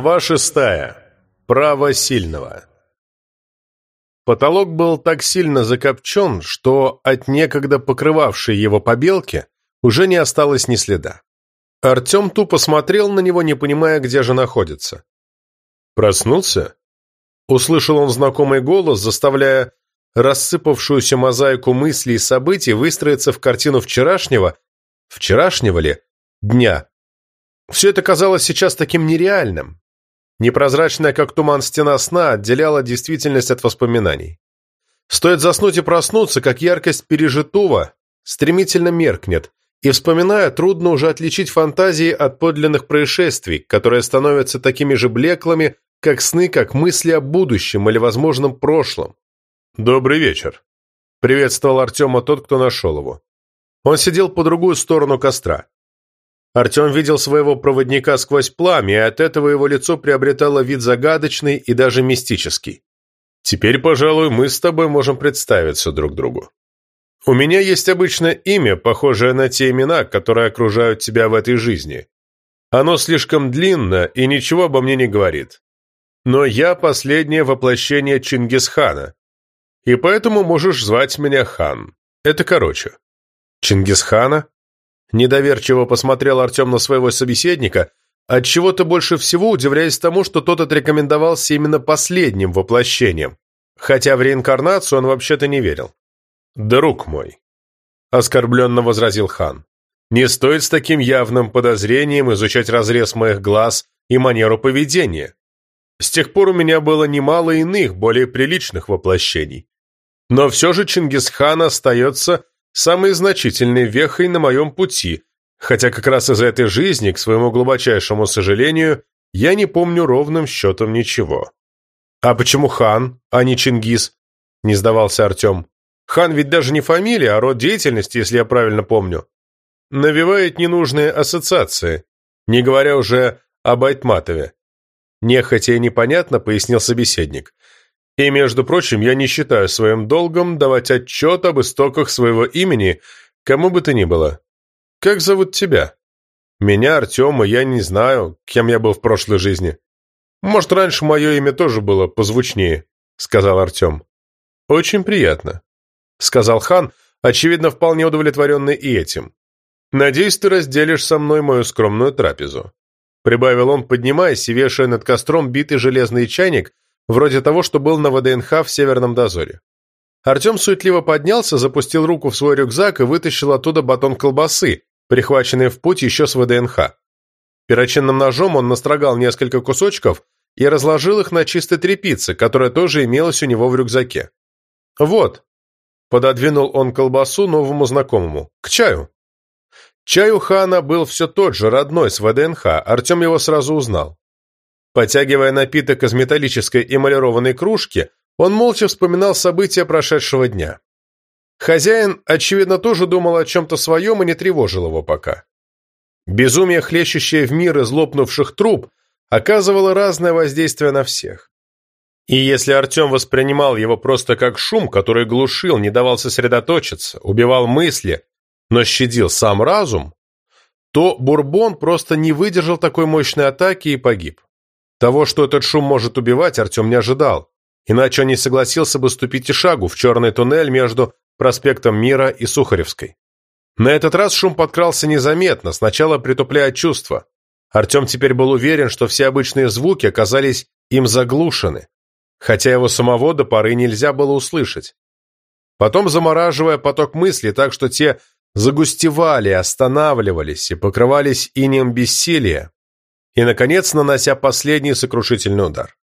Глава шестая. Право сильного. Потолок был так сильно закопчен, что от некогда покрывавшей его побелки уже не осталось ни следа. Артем тупо смотрел на него, не понимая, где же находится. «Проснулся?» Услышал он знакомый голос, заставляя рассыпавшуюся мозаику мыслей и событий выстроиться в картину вчерашнего, вчерашнего ли, дня, все это казалось сейчас таким нереальным. Непрозрачная, как туман стена сна, отделяла действительность от воспоминаний. Стоит заснуть и проснуться, как яркость пережитого стремительно меркнет, и, вспоминая, трудно уже отличить фантазии от подлинных происшествий, которые становятся такими же блеклыми, как сны, как мысли о будущем или возможном прошлом. «Добрый вечер», — приветствовал Артема тот, кто нашел его. Он сидел по другую сторону костра. Артем видел своего проводника сквозь пламя, и от этого его лицо приобретало вид загадочный и даже мистический. «Теперь, пожалуй, мы с тобой можем представиться друг другу. У меня есть обычное имя, похожее на те имена, которые окружают тебя в этой жизни. Оно слишком длинно и ничего обо мне не говорит. Но я последнее воплощение Чингисхана, и поэтому можешь звать меня Хан. Это короче». «Чингисхана?» Недоверчиво посмотрел Артем на своего собеседника, отчего-то больше всего удивляясь тому, что тот отрекомендовался именно последним воплощением, хотя в реинкарнацию он вообще-то не верил. «Друг мой», — оскорбленно возразил хан, — «не стоит с таким явным подозрением изучать разрез моих глаз и манеру поведения. С тех пор у меня было немало иных, более приличных воплощений. Но все же Чингисхан остается самой значительной вехой на моем пути, хотя как раз из этой жизни, к своему глубочайшему сожалению, я не помню ровным счетом ничего. «А почему хан, а не Чингис?» – не сдавался Артем. «Хан ведь даже не фамилия, а род деятельности, если я правильно помню. Навевает ненужные ассоциации, не говоря уже об Айтматове». Нехотя и непонятно, пояснил собеседник. И, между прочим, я не считаю своим долгом давать отчет об истоках своего имени кому бы то ни было. Как зовут тебя? Меня, Артема, я не знаю, кем я был в прошлой жизни. Может, раньше мое имя тоже было позвучнее, сказал Артем. Очень приятно, сказал хан, очевидно, вполне удовлетворенный и этим. Надеюсь, ты разделишь со мной мою скромную трапезу. Прибавил он, поднимаясь и вешая над костром битый железный чайник, вроде того, что был на ВДНХ в Северном дозоре. Артем суетливо поднялся, запустил руку в свой рюкзак и вытащил оттуда батон колбасы, прихваченный в путь еще с ВДНХ. Перочинным ножом он настрогал несколько кусочков и разложил их на чистой тряпице, которая тоже имелась у него в рюкзаке. «Вот», — пододвинул он колбасу новому знакомому, — «к чаю». Чай у хана был все тот же, родной, с ВДНХ, Артем его сразу узнал. Потягивая напиток из металлической эмалированной кружки, он молча вспоминал события прошедшего дня. Хозяин, очевидно, тоже думал о чем-то своем и не тревожил его пока. Безумие, хлещущее в мир из лопнувших труб, оказывало разное воздействие на всех. И если Артем воспринимал его просто как шум, который глушил, не давал сосредоточиться, убивал мысли, но щадил сам разум, то Бурбон просто не выдержал такой мощной атаки и погиб. Того, что этот шум может убивать, Артем не ожидал. Иначе он не согласился бы ступить и шагу в черный туннель между проспектом Мира и Сухаревской. На этот раз шум подкрался незаметно, сначала притупляя чувства. Артем теперь был уверен, что все обычные звуки оказались им заглушены, хотя его самого до поры нельзя было услышать. Потом замораживая поток мыслей так, что те загустевали, останавливались и покрывались инем бессилия, и, наконец, нанося последний сокрушительный удар.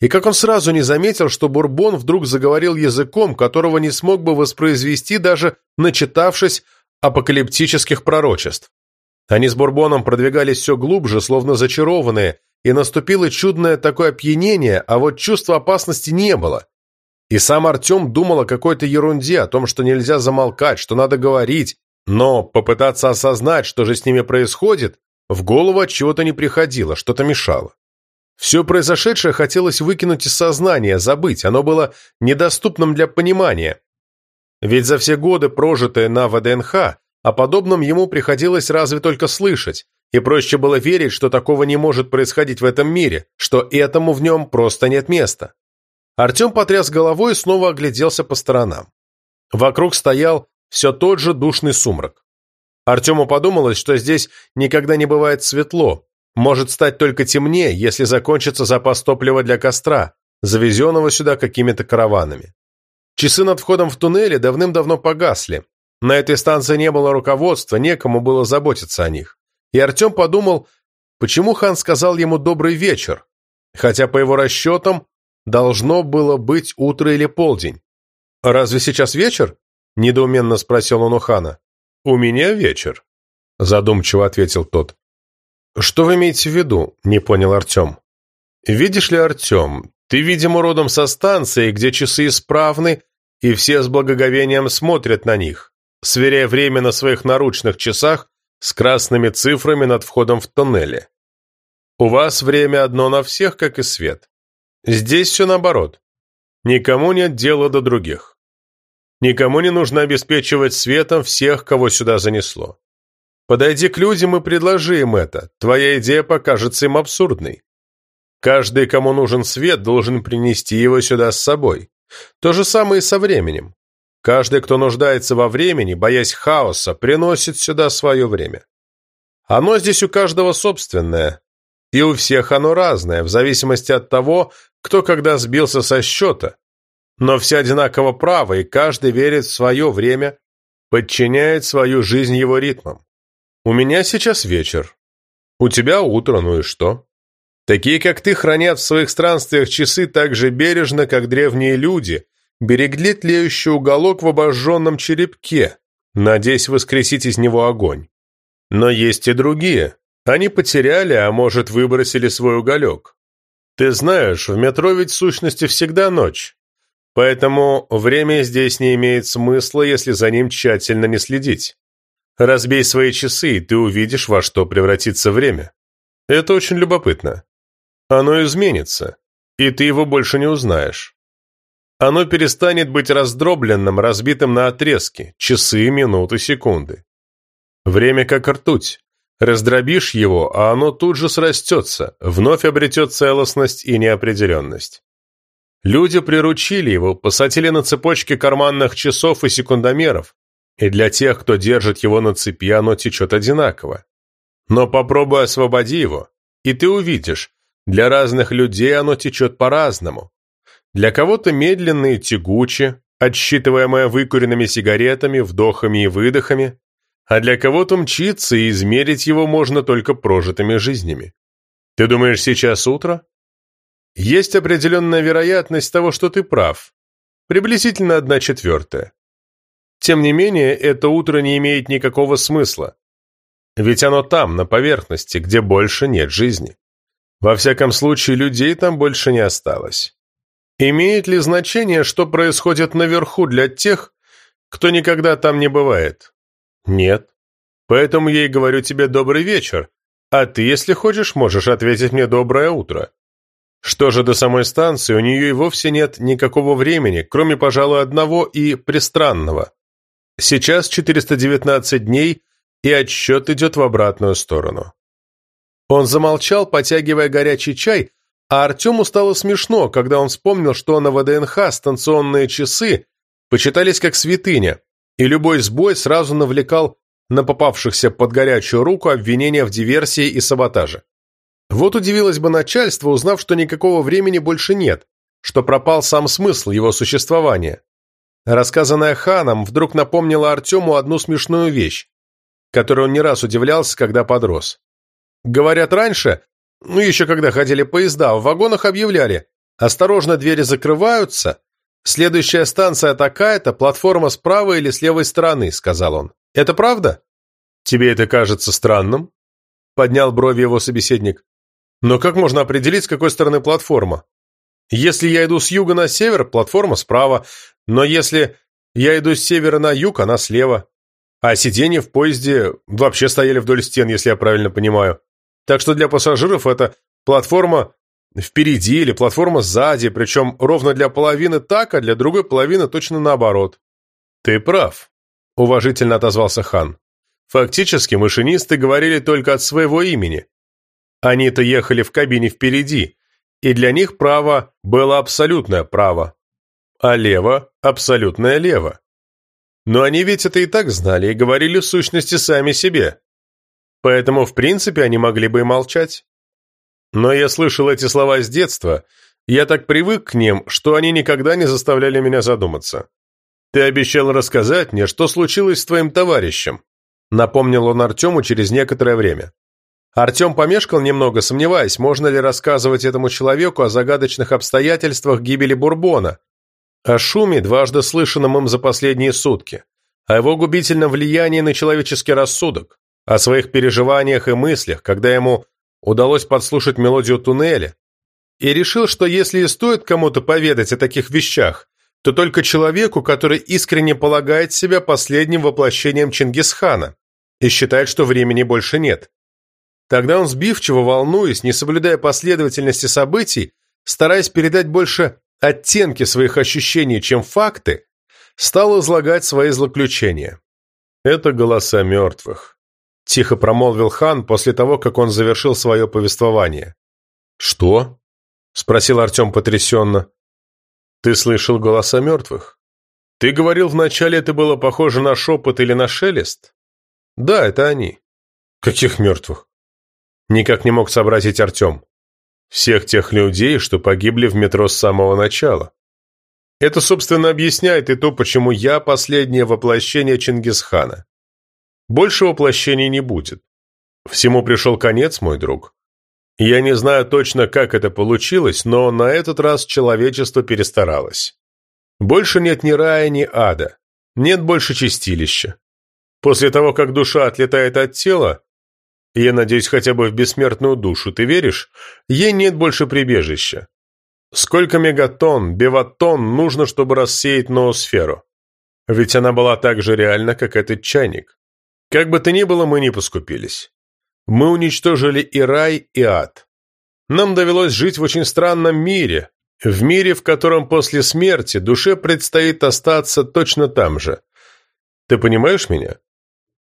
И как он сразу не заметил, что Бурбон вдруг заговорил языком, которого не смог бы воспроизвести, даже начитавшись апокалиптических пророчеств. Они с Бурбоном продвигались все глубже, словно зачарованные, и наступило чудное такое опьянение, а вот чувства опасности не было. И сам Артем думал о какой-то ерунде, о том, что нельзя замолкать, что надо говорить, но попытаться осознать, что же с ними происходит, в голову от чего-то не приходило, что-то мешало. Все произошедшее хотелось выкинуть из сознания, забыть, оно было недоступным для понимания. Ведь за все годы, прожитые на ВДНХ, о подобном ему приходилось разве только слышать, и проще было верить, что такого не может происходить в этом мире, что этому в нем просто нет места. Артем потряс головой и снова огляделся по сторонам. Вокруг стоял все тот же душный сумрак. Артему подумалось, что здесь никогда не бывает светло, может стать только темнее, если закончится запас топлива для костра, завезенного сюда какими-то караванами. Часы над входом в туннели давным-давно погасли. На этой станции не было руководства, некому было заботиться о них. И Артем подумал, почему хан сказал ему «добрый вечер», хотя по его расчетам должно было быть утро или полдень. «Разве сейчас вечер?» – недоуменно спросил он у хана. «У меня вечер», – задумчиво ответил тот. «Что вы имеете в виду?» – не понял Артем. «Видишь ли, Артем, ты, видимо, родом со станции, где часы исправны, и все с благоговением смотрят на них, сверяя время на своих наручных часах с красными цифрами над входом в тоннели. У вас время одно на всех, как и свет. Здесь все наоборот. Никому нет дела до других. Никому не нужно обеспечивать светом всех, кого сюда занесло. Подойди к людям и предложи им это. Твоя идея покажется им абсурдной. Каждый, кому нужен свет, должен принести его сюда с собой. То же самое и со временем. Каждый, кто нуждается во времени, боясь хаоса, приносит сюда свое время. Оно здесь у каждого собственное, и у всех оно разное, в зависимости от того, кто когда сбился со счета. Но все одинаково правы, и каждый верит в свое время, подчиняет свою жизнь его ритмам. У меня сейчас вечер. У тебя утро, ну и что? Такие, как ты, хранят в своих странствиях часы так же бережно, как древние люди, берегли тлеющий уголок в обожженном черепке, надеясь воскресить из него огонь. Но есть и другие. Они потеряли, а может, выбросили свой уголек. Ты знаешь, в метро ведь в сущности всегда ночь. Поэтому время здесь не имеет смысла, если за ним тщательно не следить. Разбей свои часы, и ты увидишь, во что превратится время. Это очень любопытно. Оно изменится, и ты его больше не узнаешь. Оно перестанет быть раздробленным, разбитым на отрезки, часы, минуты, секунды. Время как ртуть. Раздробишь его, а оно тут же срастется, вновь обретет целостность и неопределенность. Люди приручили его, посадили на цепочке карманных часов и секундомеров, и для тех, кто держит его на цепи, оно течет одинаково. Но попробуй освободи его, и ты увидишь, для разных людей оно течет по-разному. Для кого-то медленно и тягуче, отсчитываемое выкуренными сигаретами, вдохами и выдохами, а для кого-то мчится, и измерить его можно только прожитыми жизнями. Ты думаешь, сейчас утро? Есть определенная вероятность того, что ты прав. Приблизительно одна четвертая. Тем не менее, это утро не имеет никакого смысла. Ведь оно там, на поверхности, где больше нет жизни. Во всяком случае, людей там больше не осталось. Имеет ли значение, что происходит наверху для тех, кто никогда там не бывает? Нет. Поэтому я и говорю тебе добрый вечер, а ты, если хочешь, можешь ответить мне доброе утро. Что же до самой станции, у нее и вовсе нет никакого времени, кроме, пожалуй, одного и пристранного. Сейчас 419 дней, и отсчет идет в обратную сторону. Он замолчал, потягивая горячий чай, а Артему стало смешно, когда он вспомнил, что на ВДНХ станционные часы почитались как святыня, и любой сбой сразу навлекал на попавшихся под горячую руку обвинения в диверсии и саботаже. Вот удивилось бы начальство, узнав, что никакого времени больше нет, что пропал сам смысл его существования. Рассказанная ханом вдруг напомнила Артему одну смешную вещь, которой он не раз удивлялся, когда подрос. Говорят, раньше, ну еще когда ходили поезда, в вагонах объявляли «Осторожно, двери закрываются», «Следующая станция такая-то, платформа с правой или с левой стороны», — сказал он. «Это правда?» «Тебе это кажется странным?» — поднял брови его собеседник. «Но как можно определить, с какой стороны платформа? Если я иду с юга на север, платформа справа, но если я иду с севера на юг, она слева. А сиденья в поезде вообще стояли вдоль стен, если я правильно понимаю. Так что для пассажиров это платформа впереди или платформа сзади, причем ровно для половины так, а для другой половины точно наоборот. «Ты прав», — уважительно отозвался хан. Фактически машинисты говорили только от своего имени. Они-то ехали в кабине впереди, и для них право было абсолютное право, а лево – абсолютное лево. Но они ведь это и так знали и говорили в сущности сами себе. Поэтому, в принципе, они могли бы и молчать. Но я слышал эти слова с детства, я так привык к ним, что они никогда не заставляли меня задуматься. «Ты обещал рассказать мне, что случилось с твоим товарищем», напомнил он Артему через некоторое время. Артем помешкал немного, сомневаясь, можно ли рассказывать этому человеку о загадочных обстоятельствах гибели Бурбона, о шуме, дважды слышанном им за последние сутки, о его губительном влиянии на человеческий рассудок, о своих переживаниях и мыслях, когда ему удалось подслушать мелодию туннеля, и решил, что если и стоит кому-то поведать о таких вещах, то только человеку, который искренне полагает себя последним воплощением Чингисхана и считает, что времени больше нет. Тогда он сбивчиво, волнуясь, не соблюдая последовательности событий, стараясь передать больше оттенки своих ощущений, чем факты, стал излагать свои злоключения. «Это голоса мертвых», — тихо промолвил хан после того, как он завершил свое повествование. «Что?» — спросил Артем потрясенно. «Ты слышал голоса мертвых? Ты говорил вначале, это было похоже на шепот или на шелест?» «Да, это они». «Каких мертвых?» Никак не мог сообразить Артем. Всех тех людей, что погибли в метро с самого начала. Это, собственно, объясняет и то, почему я последнее воплощение Чингисхана. Больше воплощений не будет. Всему пришел конец, мой друг. Я не знаю точно, как это получилось, но на этот раз человечество перестаралось. Больше нет ни рая, ни ада. Нет больше чистилища. После того, как душа отлетает от тела, я надеюсь хотя бы в бессмертную душу, ты веришь? Ей нет больше прибежища. Сколько мегатонн, беватонн нужно, чтобы рассеять ноосферу? Ведь она была так же реальна, как этот чайник. Как бы то ни было, мы не поскупились. Мы уничтожили и рай, и ад. Нам довелось жить в очень странном мире, в мире, в котором после смерти душе предстоит остаться точно там же. Ты понимаешь меня?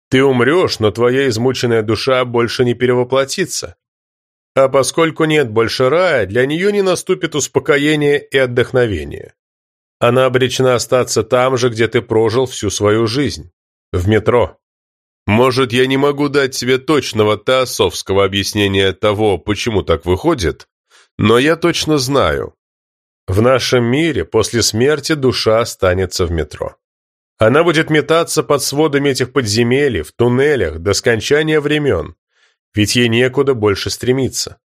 Ты умрешь, но твоя измученная душа больше не перевоплотится. А поскольку нет больше рая, для нее не наступит успокоение и отдохновение. Она обречена остаться там же, где ты прожил всю свою жизнь. В метро. Может, я не могу дать тебе точного теософского объяснения того, почему так выходит, но я точно знаю. В нашем мире после смерти душа останется в метро. Она будет метаться под сводами этих подземелий, в туннелях, до скончания времен, ведь ей некуда больше стремиться.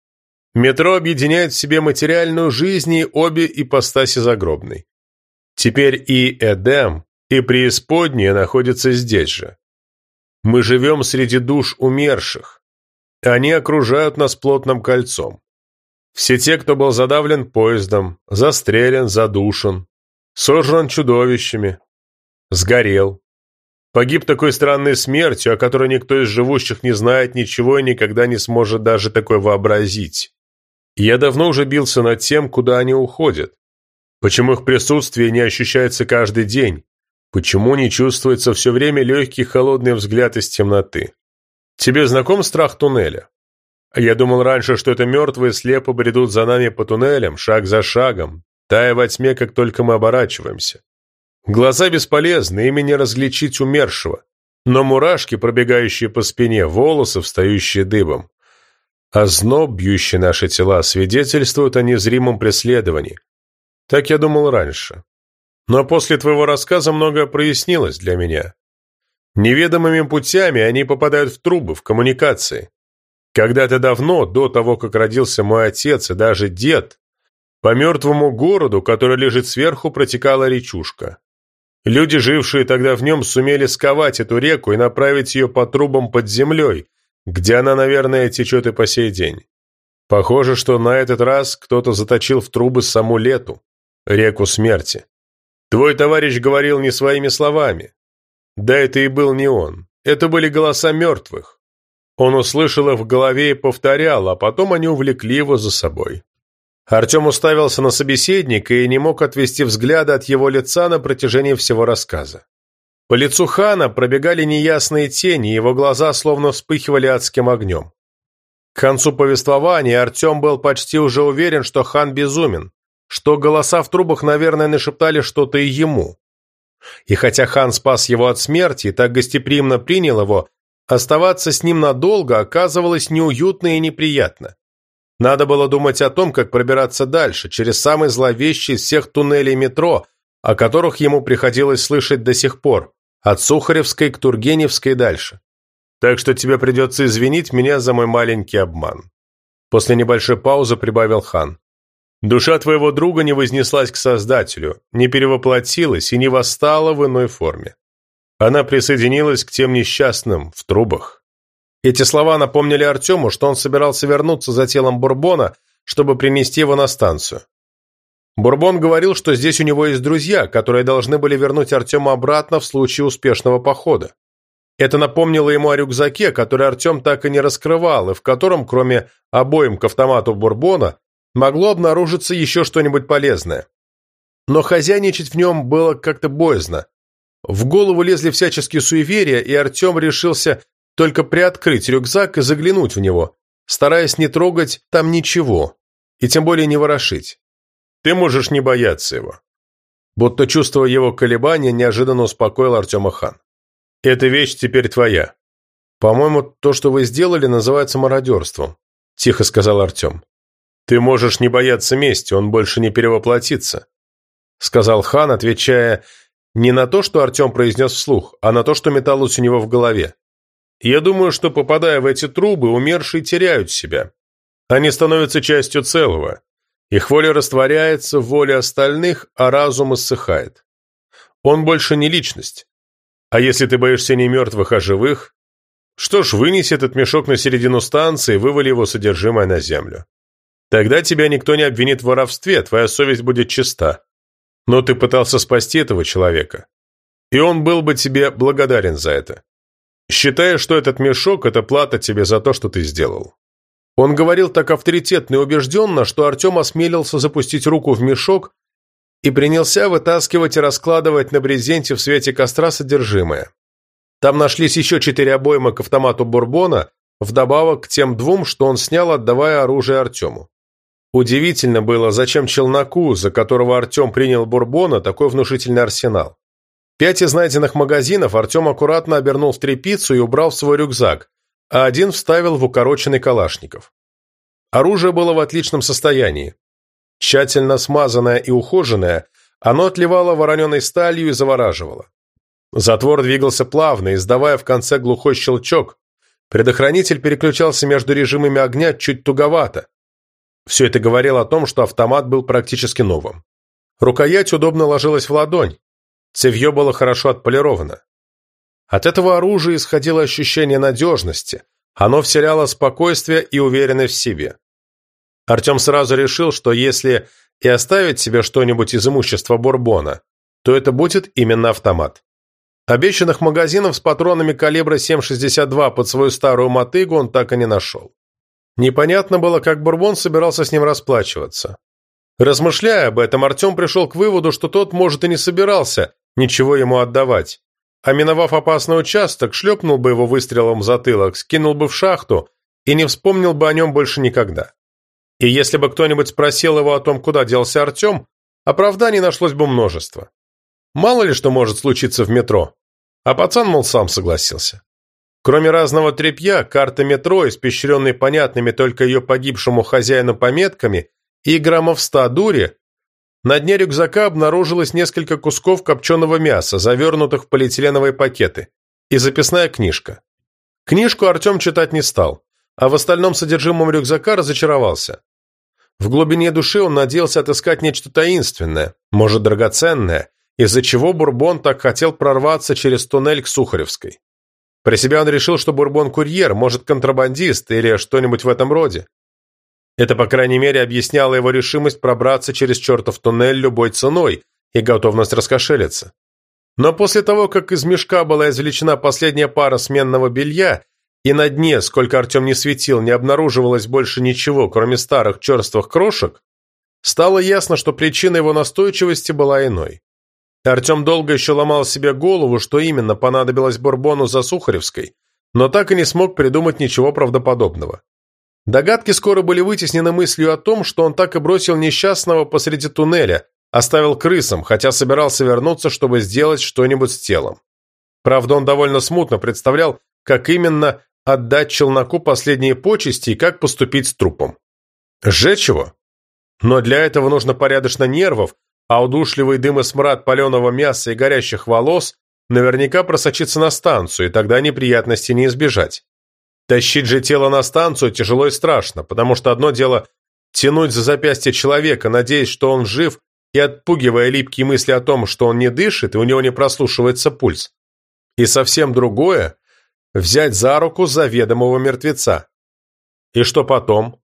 Метро объединяет в себе материальную жизнь и обе ипостаси загробной. Теперь и Эдем, и преисподняя находятся здесь же. Мы живем среди душ умерших. Они окружают нас плотным кольцом. Все те, кто был задавлен поездом, застрелен, задушен, сожран чудовищами, Сгорел. Погиб такой странной смертью, о которой никто из живущих не знает ничего и никогда не сможет даже такое вообразить. Я давно уже бился над тем, куда они уходят. Почему их присутствие не ощущается каждый день? Почему не чувствуется все время легкий холодный взгляд из темноты? Тебе знаком страх туннеля? Я думал раньше, что это мертвые слепо бредут за нами по туннелям, шаг за шагом, тая во тьме, как только мы оборачиваемся. Глаза бесполезны, ими не различить умершего. Но мурашки, пробегающие по спине, волосы, встающие дыбом. А зноб, бьющий наши тела, свидетельствует о незримом преследовании. Так я думал раньше. Но после твоего рассказа многое прояснилось для меня. Неведомыми путями они попадают в трубы, в коммуникации. Когда-то давно, до того, как родился мой отец и даже дед, по мертвому городу, который лежит сверху, протекала речушка. Люди, жившие тогда в нем, сумели сковать эту реку и направить ее по трубам под землей, где она, наверное, течет и по сей день. Похоже, что на этот раз кто-то заточил в трубы саму лету, реку смерти. Твой товарищ говорил не своими словами. Да это и был не он. Это были голоса мертвых. Он услышал их в голове и повторял, а потом они увлекли его за собой. Артем уставился на собеседника и не мог отвести взгляда от его лица на протяжении всего рассказа. По лицу хана пробегали неясные тени, его глаза словно вспыхивали адским огнем. К концу повествования Артем был почти уже уверен, что хан безумен, что голоса в трубах, наверное, нашептали что-то и ему. И хотя хан спас его от смерти и так гостеприимно принял его, оставаться с ним надолго оказывалось неуютно и неприятно. Надо было думать о том, как пробираться дальше, через самый зловещий из всех туннелей метро, о которых ему приходилось слышать до сих пор, от Сухаревской к Тургеневской дальше. Так что тебе придется извинить меня за мой маленький обман. После небольшой паузы прибавил хан. Душа твоего друга не вознеслась к Создателю, не перевоплотилась и не восстала в иной форме. Она присоединилась к тем несчастным в трубах. Эти слова напомнили Артему, что он собирался вернуться за телом Бурбона, чтобы принести его на станцию. Бурбон говорил, что здесь у него есть друзья, которые должны были вернуть Артема обратно в случае успешного похода. Это напомнило ему о рюкзаке, который Артем так и не раскрывал, и в котором, кроме обоим к автомату Бурбона, могло обнаружиться еще что-нибудь полезное. Но хозяйничать в нем было как-то боязно. В голову лезли всяческие суеверия, и Артем решился только приоткрыть рюкзак и заглянуть в него, стараясь не трогать там ничего, и тем более не ворошить. Ты можешь не бояться его. Будто чувствуя его колебания, неожиданно успокоил Артема хан. Эта вещь теперь твоя. По-моему, то, что вы сделали, называется мародерством, тихо сказал Артем. «Ты можешь не бояться мести, он больше не перевоплотится», сказал хан, отвечая не на то, что Артем произнес вслух, а на то, что металлось у него в голове. «Я думаю, что, попадая в эти трубы, умершие теряют себя. Они становятся частью целого. Их воля растворяется в воле остальных, а разум иссыхает. Он больше не личность. А если ты боишься не мертвых, а живых, что ж, вынеси этот мешок на середину станции и вывали его содержимое на землю. Тогда тебя никто не обвинит в воровстве, твоя совесть будет чиста. Но ты пытался спасти этого человека. И он был бы тебе благодарен за это. Считая, что этот мешок – это плата тебе за то, что ты сделал. Он говорил так авторитетно и убежденно, что Артем осмелился запустить руку в мешок и принялся вытаскивать и раскладывать на брезенте в свете костра содержимое. Там нашлись еще четыре обойма к автомату Бурбона, вдобавок к тем двум, что он снял, отдавая оружие Артему. Удивительно было, зачем челноку, за которого Артем принял Бурбона, такой внушительный арсенал. Пять из найденных магазинов Артем аккуратно обернул в тряпицу и убрал в свой рюкзак, а один вставил в укороченный калашников. Оружие было в отличном состоянии. Тщательно смазанное и ухоженное, оно отливало вороненой сталью и завораживало. Затвор двигался плавно, издавая в конце глухой щелчок. Предохранитель переключался между режимами огня чуть туговато, все это говорило о том, что автомат был практически новым. Рукоять удобно ложилась в ладонь. Цевье было хорошо отполировано. От этого оружия исходило ощущение надежности. Оно вселяло спокойствие и уверенность в себе. Артем сразу решил, что если и оставить себе что-нибудь из имущества Бурбона, то это будет именно автомат. Обещанных магазинов с патронами калибра 7,62 под свою старую мотыгу он так и не нашел. Непонятно было, как Бурбон собирался с ним расплачиваться. Размышляя об этом, Артем пришел к выводу, что тот, может, и не собирался ничего ему отдавать. А миновав опасный участок, шлепнул бы его выстрелом в затылок, скинул бы в шахту и не вспомнил бы о нем больше никогда. И если бы кто-нибудь спросил его о том, куда делся Артем, оправданий нашлось бы множество. Мало ли что может случиться в метро. А пацан, мол, сам согласился. Кроме разного тряпья, карта метро, испещренной понятными только ее погибшему хозяину пометками, и граммов ста дури, на дне рюкзака обнаружилось несколько кусков копченого мяса, завернутых в полиэтиленовые пакеты, и записная книжка. Книжку Артем читать не стал, а в остальном содержимом рюкзака разочаровался. В глубине души он надеялся отыскать нечто таинственное, может, драгоценное, из-за чего Бурбон так хотел прорваться через туннель к Сухаревской. Про себя он решил, что Бурбон курьер, может, контрабандист или что-нибудь в этом роде. Это, по крайней мере, объясняло его решимость пробраться через чертов туннель любой ценой и готовность раскошелиться. Но после того, как из мешка была извлечена последняя пара сменного белья, и на дне, сколько Артем не светил, не обнаруживалось больше ничего, кроме старых черствых крошек, стало ясно, что причина его настойчивости была иной. Артем долго еще ломал себе голову, что именно понадобилось Бурбону за Сухаревской, но так и не смог придумать ничего правдоподобного. Догадки скоро были вытеснены мыслью о том, что он так и бросил несчастного посреди туннеля, оставил крысам, хотя собирался вернуться, чтобы сделать что-нибудь с телом. Правда, он довольно смутно представлял, как именно отдать челноку последние почести и как поступить с трупом. Сжечь его? Но для этого нужно порядочно нервов, а удушливый дым и смрад паленого мяса и горящих волос наверняка просочится на станцию, и тогда неприятностей не избежать. Тащить же тело на станцию тяжело и страшно, потому что одно дело тянуть за запястье человека, надеясь, что он жив, и отпугивая липкие мысли о том, что он не дышит, и у него не прослушивается пульс. И совсем другое – взять за руку заведомого мертвеца. И что потом?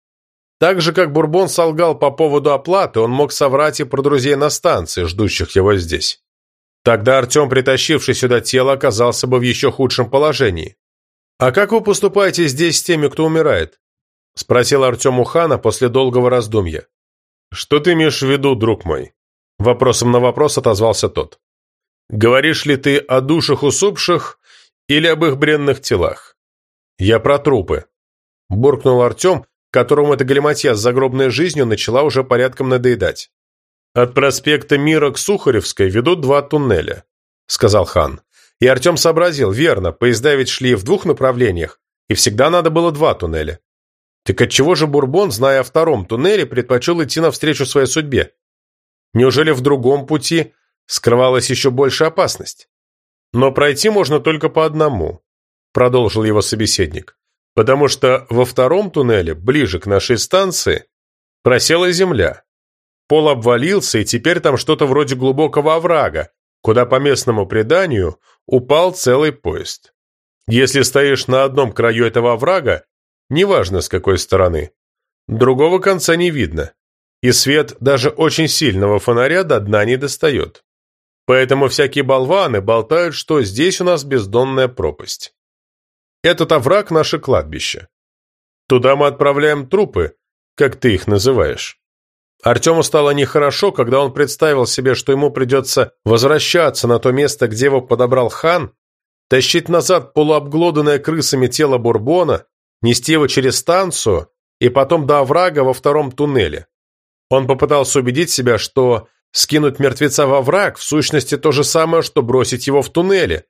Так же, как Бурбон солгал по поводу оплаты, он мог соврать и про друзей на станции, ждущих его здесь. Тогда Артем, притащивший сюда тело, оказался бы в еще худшем положении. «А как вы поступаете здесь с теми, кто умирает?» – спросил Артем у хана после долгого раздумья. «Что ты имеешь в виду, друг мой?» Вопросом на вопрос отозвался тот. «Говоришь ли ты о душах усопших или об их бренных телах?» «Я про трупы», – буркнул Артем, которому эта галиматья с загробной жизнью начала уже порядком надоедать. «От проспекта Мира к Сухаревской ведут два туннеля», — сказал хан. И Артем сообразил, верно, поезда ведь шли в двух направлениях, и всегда надо было два туннеля. Так отчего же Бурбон, зная о втором туннеле, предпочел идти навстречу своей судьбе? Неужели в другом пути скрывалась еще большая опасность? Но пройти можно только по одному, продолжил его собеседник потому что во втором туннеле, ближе к нашей станции, просела земля. Пол обвалился, и теперь там что-то вроде глубокого оврага, куда, по местному преданию, упал целый поезд. Если стоишь на одном краю этого оврага, неважно с какой стороны, другого конца не видно, и свет даже очень сильного фонаря до дна не достает. Поэтому всякие болваны болтают, что здесь у нас бездонная пропасть. Этот овраг – наше кладбище. Туда мы отправляем трупы, как ты их называешь. Артему стало нехорошо, когда он представил себе, что ему придется возвращаться на то место, где его подобрал хан, тащить назад полуобглоданное крысами тело Бурбона, нести его через станцию и потом до оврага во втором туннеле. Он попытался убедить себя, что скинуть мертвеца во враг в сущности то же самое, что бросить его в туннеле,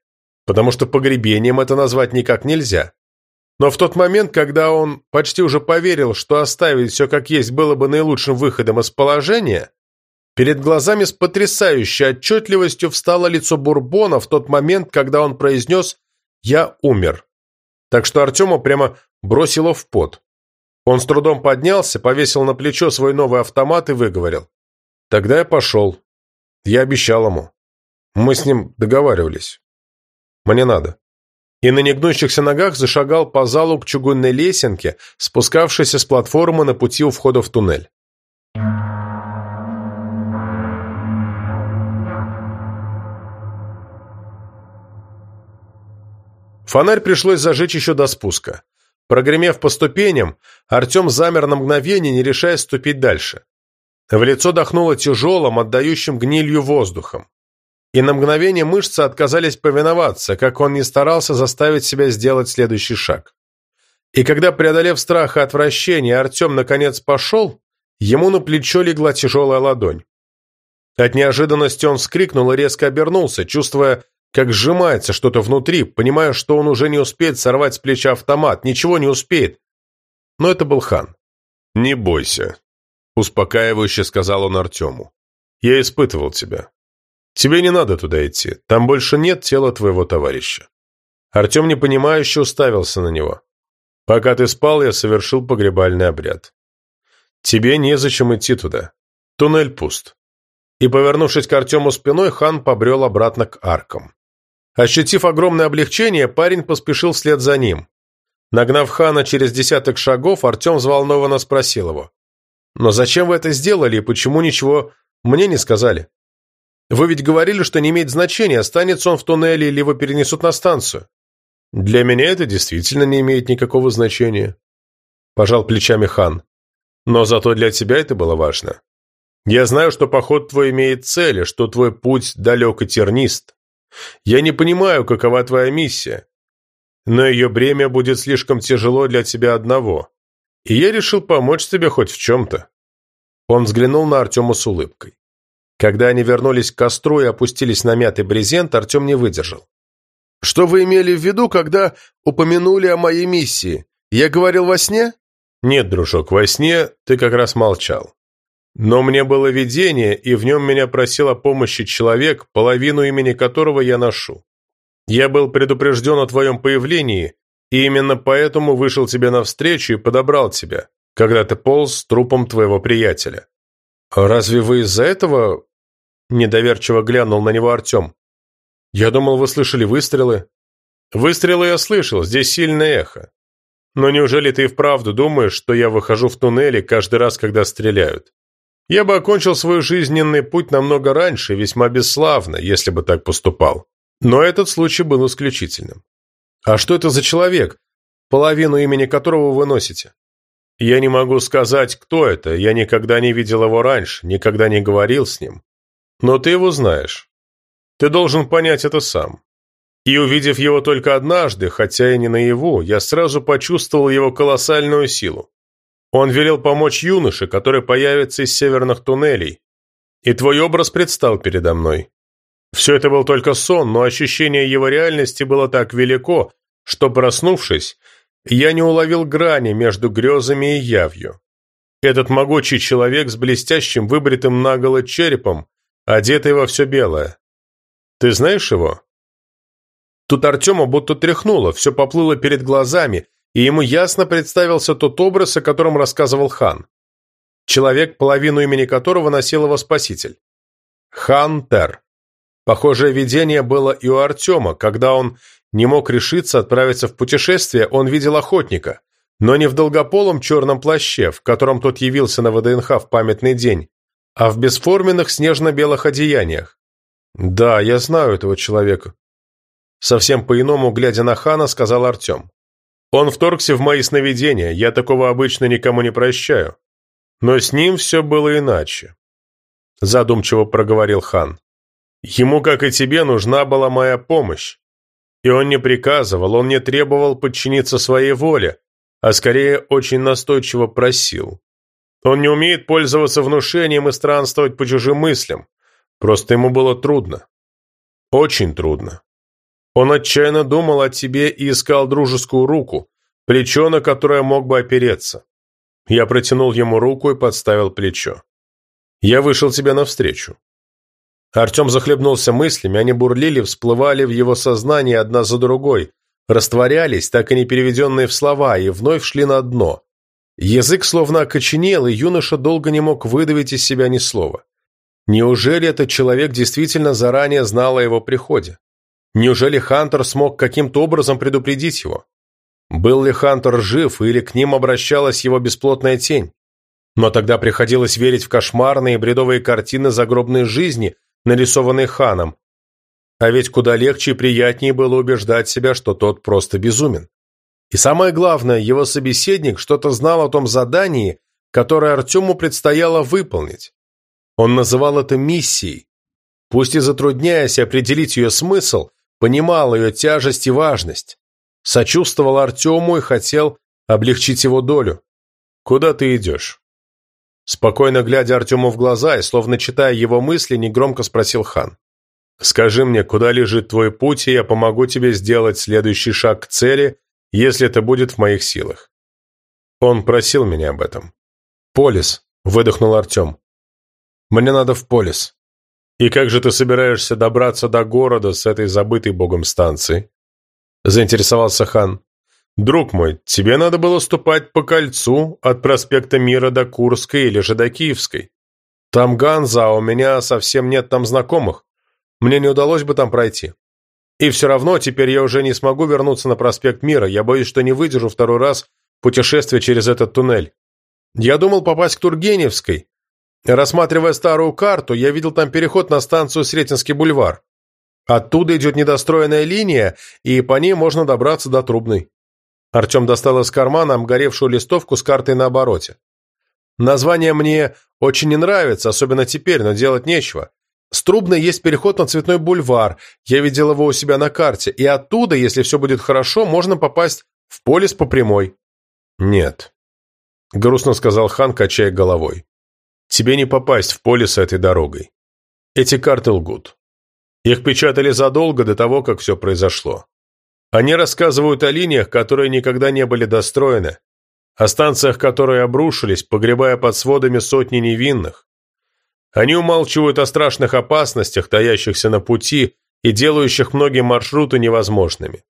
потому что погребением это назвать никак нельзя. Но в тот момент, когда он почти уже поверил, что оставить все как есть было бы наилучшим выходом из положения, перед глазами с потрясающей отчетливостью встало лицо Бурбона в тот момент, когда он произнес «Я умер». Так что Артема прямо бросило в пот. Он с трудом поднялся, повесил на плечо свой новый автомат и выговорил. «Тогда я пошел. Я обещал ему. Мы с ним договаривались». Мне надо». И на негнущихся ногах зашагал по залу к чугунной лесенке, спускавшейся с платформы на пути у входа в туннель. Фонарь пришлось зажечь еще до спуска. Прогремев по ступеням, Артем замер на мгновение, не решая ступить дальше. В лицо дохнуло тяжелым, отдающим гнилью воздухом и на мгновение мышцы отказались повиноваться, как он не старался заставить себя сделать следующий шаг. И когда, преодолев страх и отвращение, Артем наконец пошел, ему на плечо легла тяжелая ладонь. От неожиданности он вскрикнул и резко обернулся, чувствуя, как сжимается что-то внутри, понимая, что он уже не успеет сорвать с плеча автомат, ничего не успеет. Но это был хан. «Не бойся», — успокаивающе сказал он Артему. «Я испытывал тебя. Тебе не надо туда идти. Там больше нет тела твоего товарища. Артем непонимающе уставился на него. Пока ты спал, я совершил погребальный обряд. Тебе незачем идти туда. Туннель пуст. И, повернувшись к Артему спиной, хан побрел обратно к аркам. Ощутив огромное облегчение, парень поспешил вслед за ним. Нагнав хана через десяток шагов, Артем взволнованно спросил его. «Но зачем вы это сделали и почему ничего мне не сказали?» Вы ведь говорили, что не имеет значения, останется он в туннеле или его перенесут на станцию. Для меня это действительно не имеет никакого значения. Пожал плечами хан. Но зато для тебя это было важно. Я знаю, что поход твой имеет цели, что твой путь далек и тернист. Я не понимаю, какова твоя миссия, но ее бремя будет слишком тяжело для тебя одного, и я решил помочь тебе хоть в чем-то». Он взглянул на Артема с улыбкой. Когда они вернулись к костру и опустились на мятый брезент, Артем не выдержал. «Что вы имели в виду, когда упомянули о моей миссии? Я говорил во сне?» «Нет, дружок, во сне ты как раз молчал. Но мне было видение, и в нем меня просил о помощи человек, половину имени которого я ношу. Я был предупрежден о твоем появлении, и именно поэтому вышел тебе навстречу и подобрал тебя, когда ты полз с трупом твоего приятеля. «Разве вы из-за этого...» – недоверчиво глянул на него Артем. «Я думал, вы слышали выстрелы». «Выстрелы я слышал, здесь сильное эхо. Но неужели ты и вправду думаешь, что я выхожу в туннели каждый раз, когда стреляют? Я бы окончил свой жизненный путь намного раньше, весьма бесславно, если бы так поступал. Но этот случай был исключительным. А что это за человек, половину имени которого вы носите? Я не могу сказать, кто это, я никогда не видел его раньше, никогда не говорил с ним. Но ты его знаешь. Ты должен понять это сам. И увидев его только однажды, хотя и не наяву, я сразу почувствовал его колоссальную силу. Он велел помочь юноше, который появится из северных туннелей, и твой образ предстал передо мной. Все это был только сон, но ощущение его реальности было так велико, что, проснувшись, я не уловил грани между грезами и явью. Этот могучий человек с блестящим выбритым наголо черепом, одетый во все белое. Ты знаешь его? Тут Артема будто тряхнуло, все поплыло перед глазами, и ему ясно представился тот образ, о котором рассказывал хан. Человек, половину имени которого носил его спаситель. Хан Тер. Похожее видение было и у Артема, когда он не мог решиться отправиться в путешествие, он видел охотника, но не в долгополом черном плаще, в котором тот явился на ВДНХ в памятный день, а в бесформенных снежно-белых одеяниях. «Да, я знаю этого человека», — совсем по-иному, глядя на хана, сказал Артем. «Он вторгся в мои сновидения, я такого обычно никому не прощаю. Но с ним все было иначе», — задумчиво проговорил хан. «Ему, как и тебе, нужна была моя помощь. И он не приказывал, он не требовал подчиниться своей воле, а скорее очень настойчиво просил. Он не умеет пользоваться внушением и странствовать по чужим мыслям. Просто ему было трудно. Очень трудно. Он отчаянно думал о тебе и искал дружескую руку, плечо, на которое мог бы опереться. Я протянул ему руку и подставил плечо. Я вышел тебе навстречу. Артем захлебнулся мыслями, они бурлили, всплывали в его сознании одна за другой, растворялись, так и не переведенные в слова, и вновь шли на дно. Язык словно окоченел, и юноша долго не мог выдавить из себя ни слова. Неужели этот человек действительно заранее знал о его приходе? Неужели Хантер смог каким-то образом предупредить его? Был ли Хантер жив, или к ним обращалась его бесплотная тень? Но тогда приходилось верить в кошмарные бредовые картины загробной жизни, нарисованный ханом. А ведь куда легче и приятнее было убеждать себя, что тот просто безумен. И самое главное, его собеседник что-то знал о том задании, которое Артему предстояло выполнить. Он называл это миссией. Пусть и затрудняясь определить ее смысл, понимал ее тяжесть и важность. Сочувствовал Артему и хотел облегчить его долю. «Куда ты идешь?» Спокойно глядя Артему в глаза и словно читая его мысли, негромко спросил хан. «Скажи мне, куда лежит твой путь, и я помогу тебе сделать следующий шаг к цели, если это будет в моих силах». Он просил меня об этом. «Полис», — выдохнул Артем. «Мне надо в Полис». «И как же ты собираешься добраться до города с этой забытой богом станции?» — заинтересовался хан. «Друг мой, тебе надо было ступать по кольцу от проспекта Мира до Курской или же до Киевской. Там Ганза, а у меня совсем нет там знакомых. Мне не удалось бы там пройти. И все равно теперь я уже не смогу вернуться на проспект Мира. Я боюсь, что не выдержу второй раз путешествие через этот туннель. Я думал попасть к Тургеневской. Рассматривая старую карту, я видел там переход на станцию Сретенский бульвар. Оттуда идет недостроенная линия, и по ней можно добраться до Трубной. Артем достал из кармана обгоревшую листовку с картой на обороте. Название мне очень не нравится, особенно теперь, но делать нечего. С Трубной есть переход на Цветной бульвар, я видел его у себя на карте, и оттуда, если все будет хорошо, можно попасть в полис по прямой». «Нет», — грустно сказал хан, качая головой. «Тебе не попасть в полис этой дорогой. Эти карты лгут. Их печатали задолго до того, как все произошло. Они рассказывают о линиях, которые никогда не были достроены, о станциях, которые обрушились, погребая под сводами сотни невинных. Они умалчивают о страшных опасностях, таящихся на пути и делающих многие маршруты невозможными.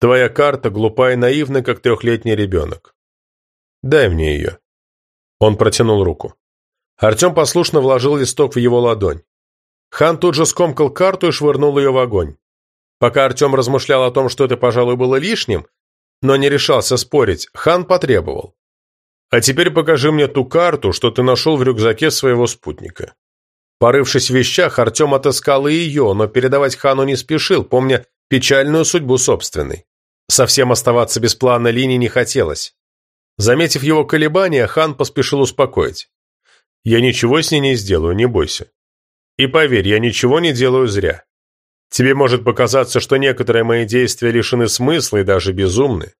Твоя карта глупа и наивна, как трехлетний ребенок. Дай мне ее. Он протянул руку. Артем послушно вложил листок в его ладонь. Хан тут же скомкал карту и швырнул ее в огонь. Пока Артем размышлял о том, что это, пожалуй, было лишним, но не решался спорить, хан потребовал. «А теперь покажи мне ту карту, что ты нашел в рюкзаке своего спутника». Порывшись в вещах, Артем отыскал и ее, но передавать хану не спешил, помня печальную судьбу собственной. Совсем оставаться без плана линии не хотелось. Заметив его колебания, хан поспешил успокоить. «Я ничего с ней не сделаю, не бойся. И поверь, я ничего не делаю зря. Тебе может показаться, что некоторые мои действия лишены смысла и даже безумны.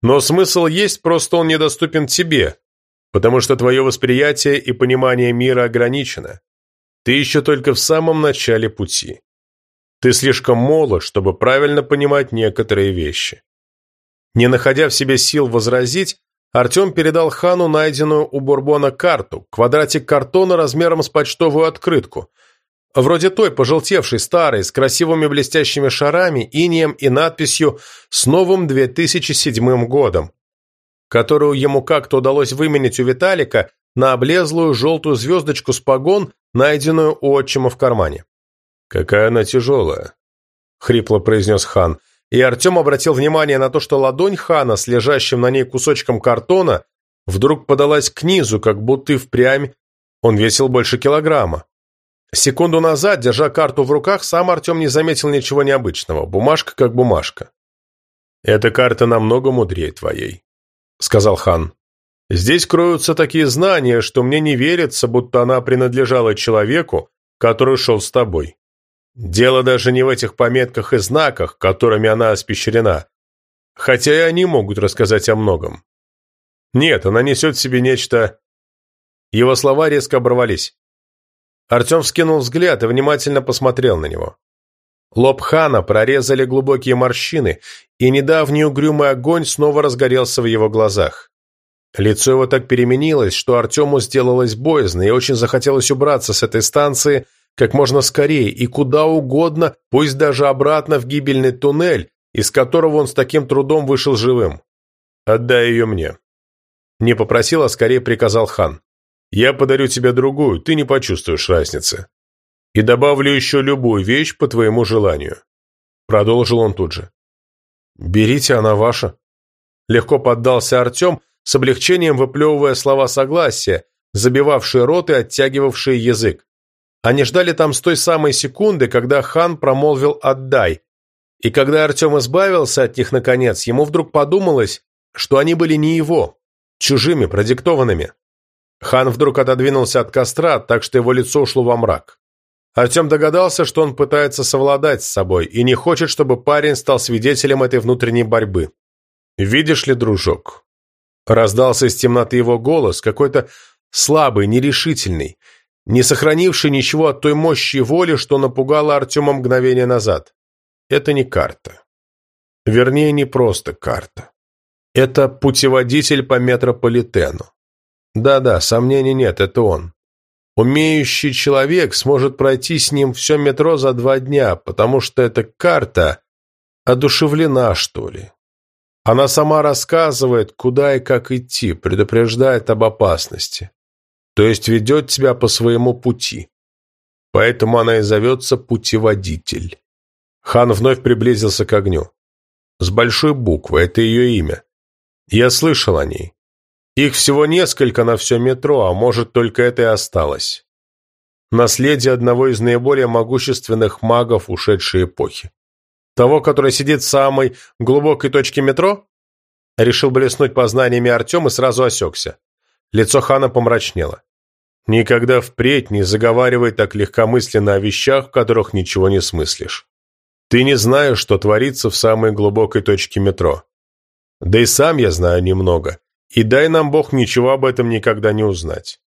Но смысл есть, просто он недоступен тебе, потому что твое восприятие и понимание мира ограничено. Ты еще только в самом начале пути. Ты слишком молод, чтобы правильно понимать некоторые вещи. Не находя в себе сил возразить, Артем передал хану найденную у Бурбона карту, квадратик картона размером с почтовую открытку, Вроде той, пожелтевшей, старой, с красивыми блестящими шарами, инием и надписью «С новым 2007 годом», которую ему как-то удалось выменять у Виталика на облезлую желтую звездочку с погон, найденную у отчима в кармане. «Какая она тяжелая», — хрипло произнес хан, и Артем обратил внимание на то, что ладонь хана с лежащим на ней кусочком картона вдруг подалась к низу, как будто и впрямь он весил больше килограмма. Секунду назад, держа карту в руках, сам Артем не заметил ничего необычного. Бумажка как бумажка. «Эта карта намного мудрее твоей», — сказал хан. «Здесь кроются такие знания, что мне не верится, будто она принадлежала человеку, который шел с тобой. Дело даже не в этих пометках и знаках, которыми она испещрена, хотя и они могут рассказать о многом. Нет, она несет в себе нечто...» Его слова резко оборвались. Артем вскинул взгляд и внимательно посмотрел на него. Лоб хана прорезали глубокие морщины, и недавний угрюмый огонь снова разгорелся в его глазах. Лицо его так переменилось, что Артему сделалось боязно, и очень захотелось убраться с этой станции как можно скорее и куда угодно, пусть даже обратно в гибельный туннель, из которого он с таким трудом вышел живым. «Отдай ее мне». Не попросил, а скорее приказал хан. Я подарю тебе другую, ты не почувствуешь разницы. И добавлю еще любую вещь по твоему желанию. Продолжил он тут же. Берите, она ваша. Легко поддался Артем, с облегчением выплевывая слова согласия, забивавшие рот и оттягивавшие язык. Они ждали там с той самой секунды, когда хан промолвил «отдай». И когда Артем избавился от них наконец, ему вдруг подумалось, что они были не его, чужими, продиктованными. Хан вдруг отодвинулся от костра, так что его лицо ушло во мрак. Артем догадался, что он пытается совладать с собой и не хочет, чтобы парень стал свидетелем этой внутренней борьбы. «Видишь ли, дружок?» Раздался из темноты его голос, какой-то слабый, нерешительный, не сохранивший ничего от той мощи воли, что напугало Артема мгновение назад. Это не карта. Вернее, не просто карта. Это путеводитель по метрополитену. Да-да, сомнений нет, это он. Умеющий человек сможет пройти с ним все метро за два дня, потому что эта карта одушевлена, что ли. Она сама рассказывает, куда и как идти, предупреждает об опасности. То есть ведет тебя по своему пути. Поэтому она и зовется путеводитель. Хан вновь приблизился к огню. С большой буквы, это ее имя. Я слышал о ней. Их всего несколько на все метро, а может, только это и осталось. Наследие одного из наиболее могущественных магов ушедшей эпохи. Того, который сидит в самой глубокой точке метро? Решил блеснуть познаниями Артем и сразу осекся. Лицо хана помрачнело. Никогда впредь не заговаривай так легкомысленно о вещах, в которых ничего не смыслишь. Ты не знаешь, что творится в самой глубокой точке метро. Да и сам я знаю немного, и дай нам Бог ничего об этом никогда не узнать.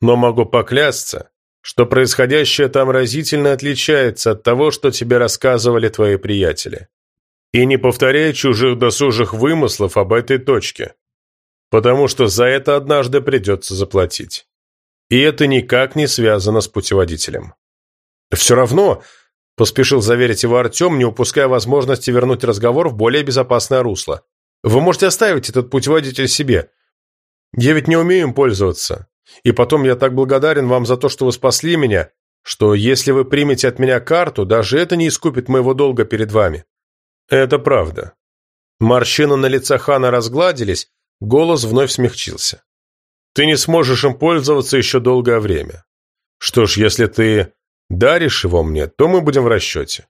Но могу поклясться, что происходящее там разительно отличается от того, что тебе рассказывали твои приятели. И не повторяй чужих досужих вымыслов об этой точке, потому что за это однажды придется заплатить. И это никак не связано с путеводителем. Все равно, поспешил заверить его Артем, не упуская возможности вернуть разговор в более безопасное русло. Вы можете оставить этот путеводитель себе. Я ведь не умею им пользоваться. И потом я так благодарен вам за то, что вы спасли меня, что если вы примете от меня карту, даже это не искупит моего долга перед вами». «Это правда». Морщины на лице хана разгладились, голос вновь смягчился. «Ты не сможешь им пользоваться еще долгое время. Что ж, если ты даришь его мне, то мы будем в расчете.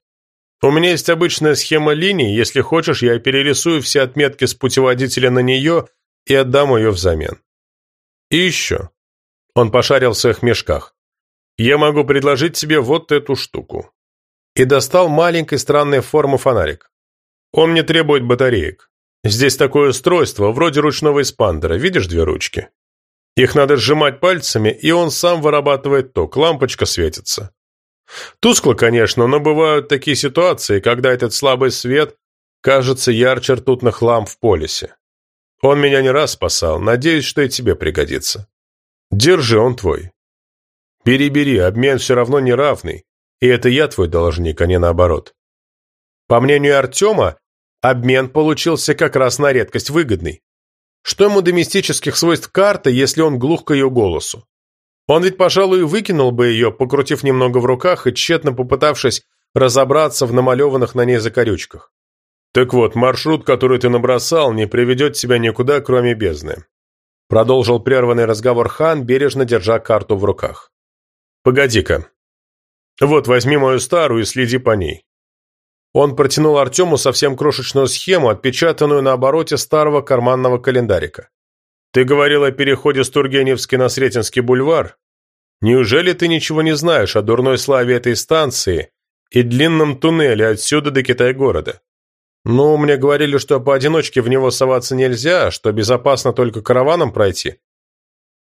У меня есть обычная схема линий, если хочешь, я перерисую все отметки с путеводителя на нее и отдам ее взамен. И еще. Он пошарил в своих мешках. «Я могу предложить тебе вот эту штуку». И достал маленькой странной формы фонарик. Он не требует батареек. Здесь такое устройство, вроде ручного эспандера, видишь две ручки? Их надо сжимать пальцами, и он сам вырабатывает ток, лампочка светится. Тускло, конечно, но бывают такие ситуации, когда этот слабый свет кажется ярче ртутных ламп в полисе. Он меня не раз спасал, надеюсь, что и тебе пригодится. Держи, он твой. Бери-бери, обмен все равно неравный, и это я твой должник, а не наоборот. По мнению Артема, обмен получился как раз на редкость выгодный. Что ему до мистических свойств карты, если он глух к ее голосу? Он ведь, пожалуй, выкинул бы ее, покрутив немного в руках и тщетно попытавшись разобраться в намалеванных на ней закорючках. Так вот, маршрут, который ты набросал, не приведет тебя никуда, кроме бездны. Продолжил прерванный разговор хан, бережно держа карту в руках. «Погоди-ка. Вот, возьми мою старую и следи по ней». Он протянул Артему совсем крошечную схему, отпечатанную на обороте старого карманного календарика. «Ты говорил о переходе с Тургеневский на Сретенский бульвар? Неужели ты ничего не знаешь о дурной славе этой станции и длинном туннеле отсюда до Китай-города?» «Ну, мне говорили, что поодиночке в него соваться нельзя, что безопасно только караваном пройти.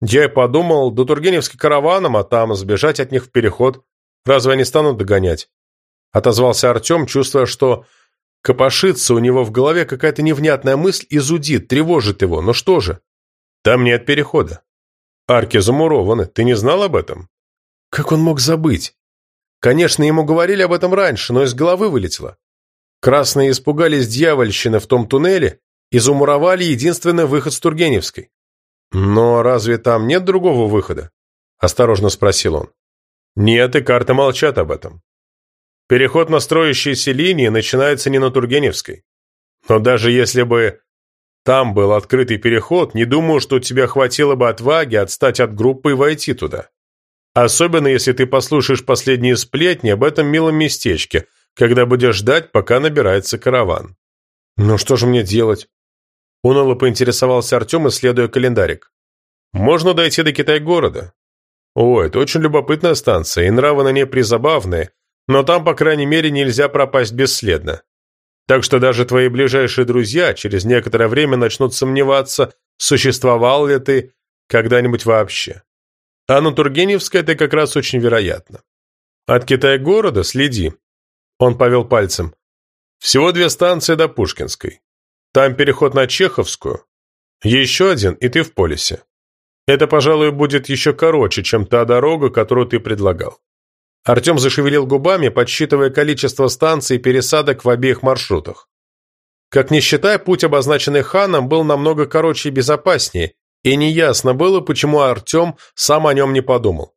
Я и подумал, до Тургеневской караваном, а там сбежать от них в переход. Разве они станут догонять?» Отозвался Артем, чувствуя, что копошится у него в голове какая-то невнятная мысль и зудит, тревожит его. Но что же? Там нет перехода. Арки замурованы. Ты не знал об этом? Как он мог забыть? Конечно, ему говорили об этом раньше, но из головы вылетело. Красные испугались дьявольщины в том туннеле и замуровали единственный выход с Тургеневской. «Но разве там нет другого выхода?» – осторожно спросил он. «Нет, и карты молчат об этом. Переход на строящиеся линии начинается не на Тургеневской. Но даже если бы там был открытый переход, не думаю, что у тебя хватило бы отваги отстать от группы и войти туда. Особенно, если ты послушаешь последние сплетни об этом милом местечке – когда будешь ждать, пока набирается караван. Ну что же мне делать? Уныло поинтересовался Артем, исследуя календарик. Можно дойти до Китай-города. О, это очень любопытная станция, и нравы на ней призабавные, но там, по крайней мере, нельзя пропасть бесследно. Так что даже твои ближайшие друзья через некоторое время начнут сомневаться, существовал ли ты когда-нибудь вообще. А на Тургеневской это как раз очень вероятно. От Китай-города следи, он повел пальцем. «Всего две станции до Пушкинской. Там переход на Чеховскую. Еще один, и ты в полисе. Это, пожалуй, будет еще короче, чем та дорога, которую ты предлагал». Артем зашевелил губами, подсчитывая количество станций и пересадок в обеих маршрутах. Как ни считая, путь, обозначенный ханом, был намного короче и безопаснее, и неясно было, почему Артем сам о нем не подумал.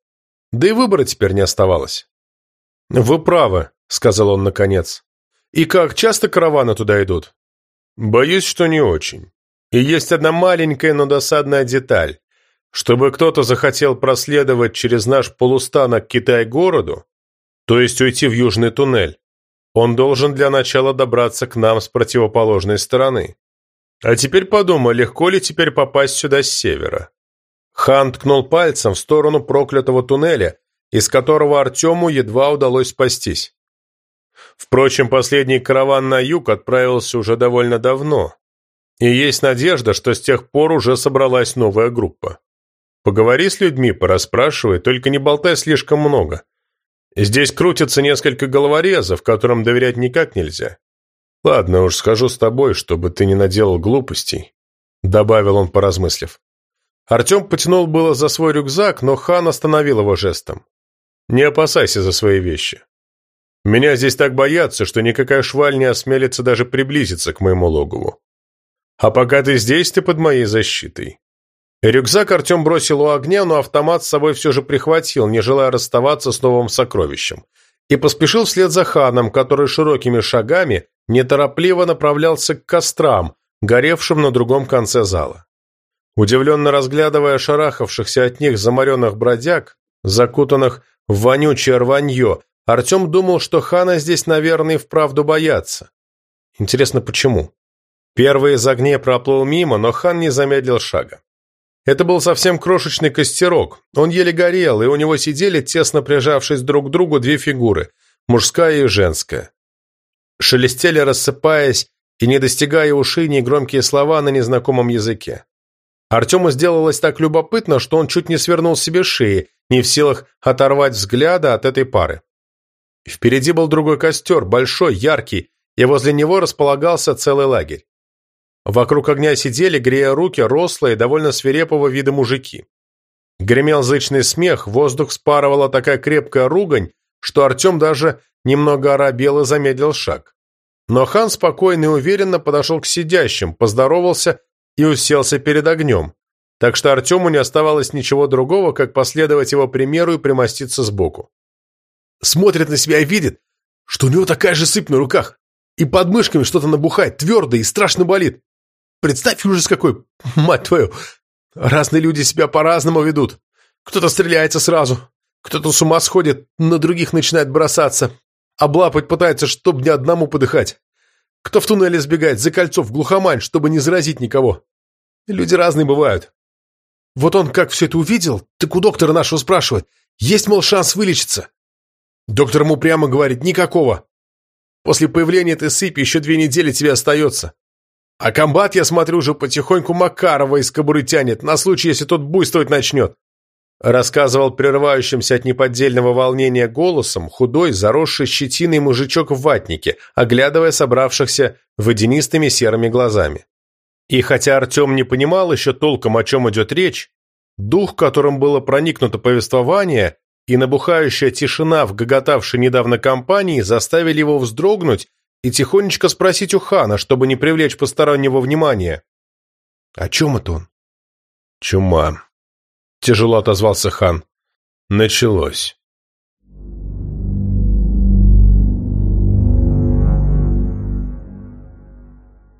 Да и выбора теперь не оставалось. «Вы правы», — сказал он наконец. «И как часто караваны туда идут?» «Боюсь, что не очень. И есть одна маленькая, но досадная деталь. Чтобы кто-то захотел проследовать через наш полустанок Китай-городу, то есть уйти в южный туннель, он должен для начала добраться к нам с противоположной стороны. А теперь подумай, легко ли теперь попасть сюда с севера?» Хан ткнул пальцем в сторону проклятого туннеля, из которого Артему едва удалось спастись. Впрочем, последний караван на юг отправился уже довольно давно, и есть надежда, что с тех пор уже собралась новая группа. Поговори с людьми, порасспрашивай, только не болтай слишком много. Здесь крутится несколько головорезов, которым доверять никак нельзя. Ладно уж, схожу с тобой, чтобы ты не наделал глупостей, добавил он, поразмыслив. Артем потянул было за свой рюкзак, но хан остановил его жестом. «Не опасайся за свои вещи. Меня здесь так боятся, что никакая шваль не осмелится даже приблизиться к моему логову. А пока ты здесь, ты под моей защитой». Рюкзак Артем бросил у огня, но автомат с собой все же прихватил, не желая расставаться с новым сокровищем, и поспешил вслед за ханом, который широкими шагами неторопливо направлялся к кострам, горевшим на другом конце зала. Удивленно разглядывая шарахавшихся от них замаренных бродяг, закутанных в вонючее рванье, Артем думал, что хана здесь, наверное, и вправду боятся. Интересно, почему? Первый из огней проплыл мимо, но хан не замедлил шага. Это был совсем крошечный костерок, он еле горел, и у него сидели, тесно прижавшись друг к другу, две фигуры – мужская и женская. Шелестели, рассыпаясь, и не достигая ушей негромкие слова на незнакомом языке. Артему сделалось так любопытно, что он чуть не свернул себе шеи, не в силах оторвать взгляда от этой пары. Впереди был другой костер, большой, яркий, и возле него располагался целый лагерь. Вокруг огня сидели, грея руки, рослые, довольно свирепого вида мужики. Гремел зычный смех, воздух спарывала такая крепкая ругань, что Артем даже немного оробел и замедлил шаг. Но хан спокойно и уверенно подошел к сидящим, поздоровался и уселся перед огнем, так что Артему не оставалось ничего другого, как последовать его примеру и примоститься сбоку смотрит на себя и видит, что у него такая же сыпь на руках, и под мышками что-то набухает, твердо и страшно болит. Представь ужас какой, мать твою. Разные люди себя по-разному ведут. Кто-то стреляется сразу, кто-то с ума сходит, на других начинает бросаться, облапать пытается, чтобы ни одному подыхать. Кто в туннеле сбегает за кольцо в глухомань, чтобы не заразить никого. Люди разные бывают. Вот он как все это увидел, так у доктора нашего спрашивает, есть, мол, шанс вылечиться. Доктор ему прямо говорит, никакого. После появления этой сыпи еще две недели тебе остается. А комбат, я смотрю, уже потихоньку Макарова из кобуры тянет, на случай, если тот буйствовать начнет. Рассказывал прерывающимся от неподдельного волнения голосом худой, заросший щетиной мужичок в ватнике, оглядывая собравшихся водянистыми серыми глазами. И хотя Артем не понимал еще толком, о чем идет речь, дух, которым было проникнуто повествование, и набухающая тишина в гоготавшей недавно компании заставили его вздрогнуть и тихонечко спросить у хана, чтобы не привлечь постороннего внимания. «О чем это он?» «Чума», — тяжело отозвался хан. «Началось».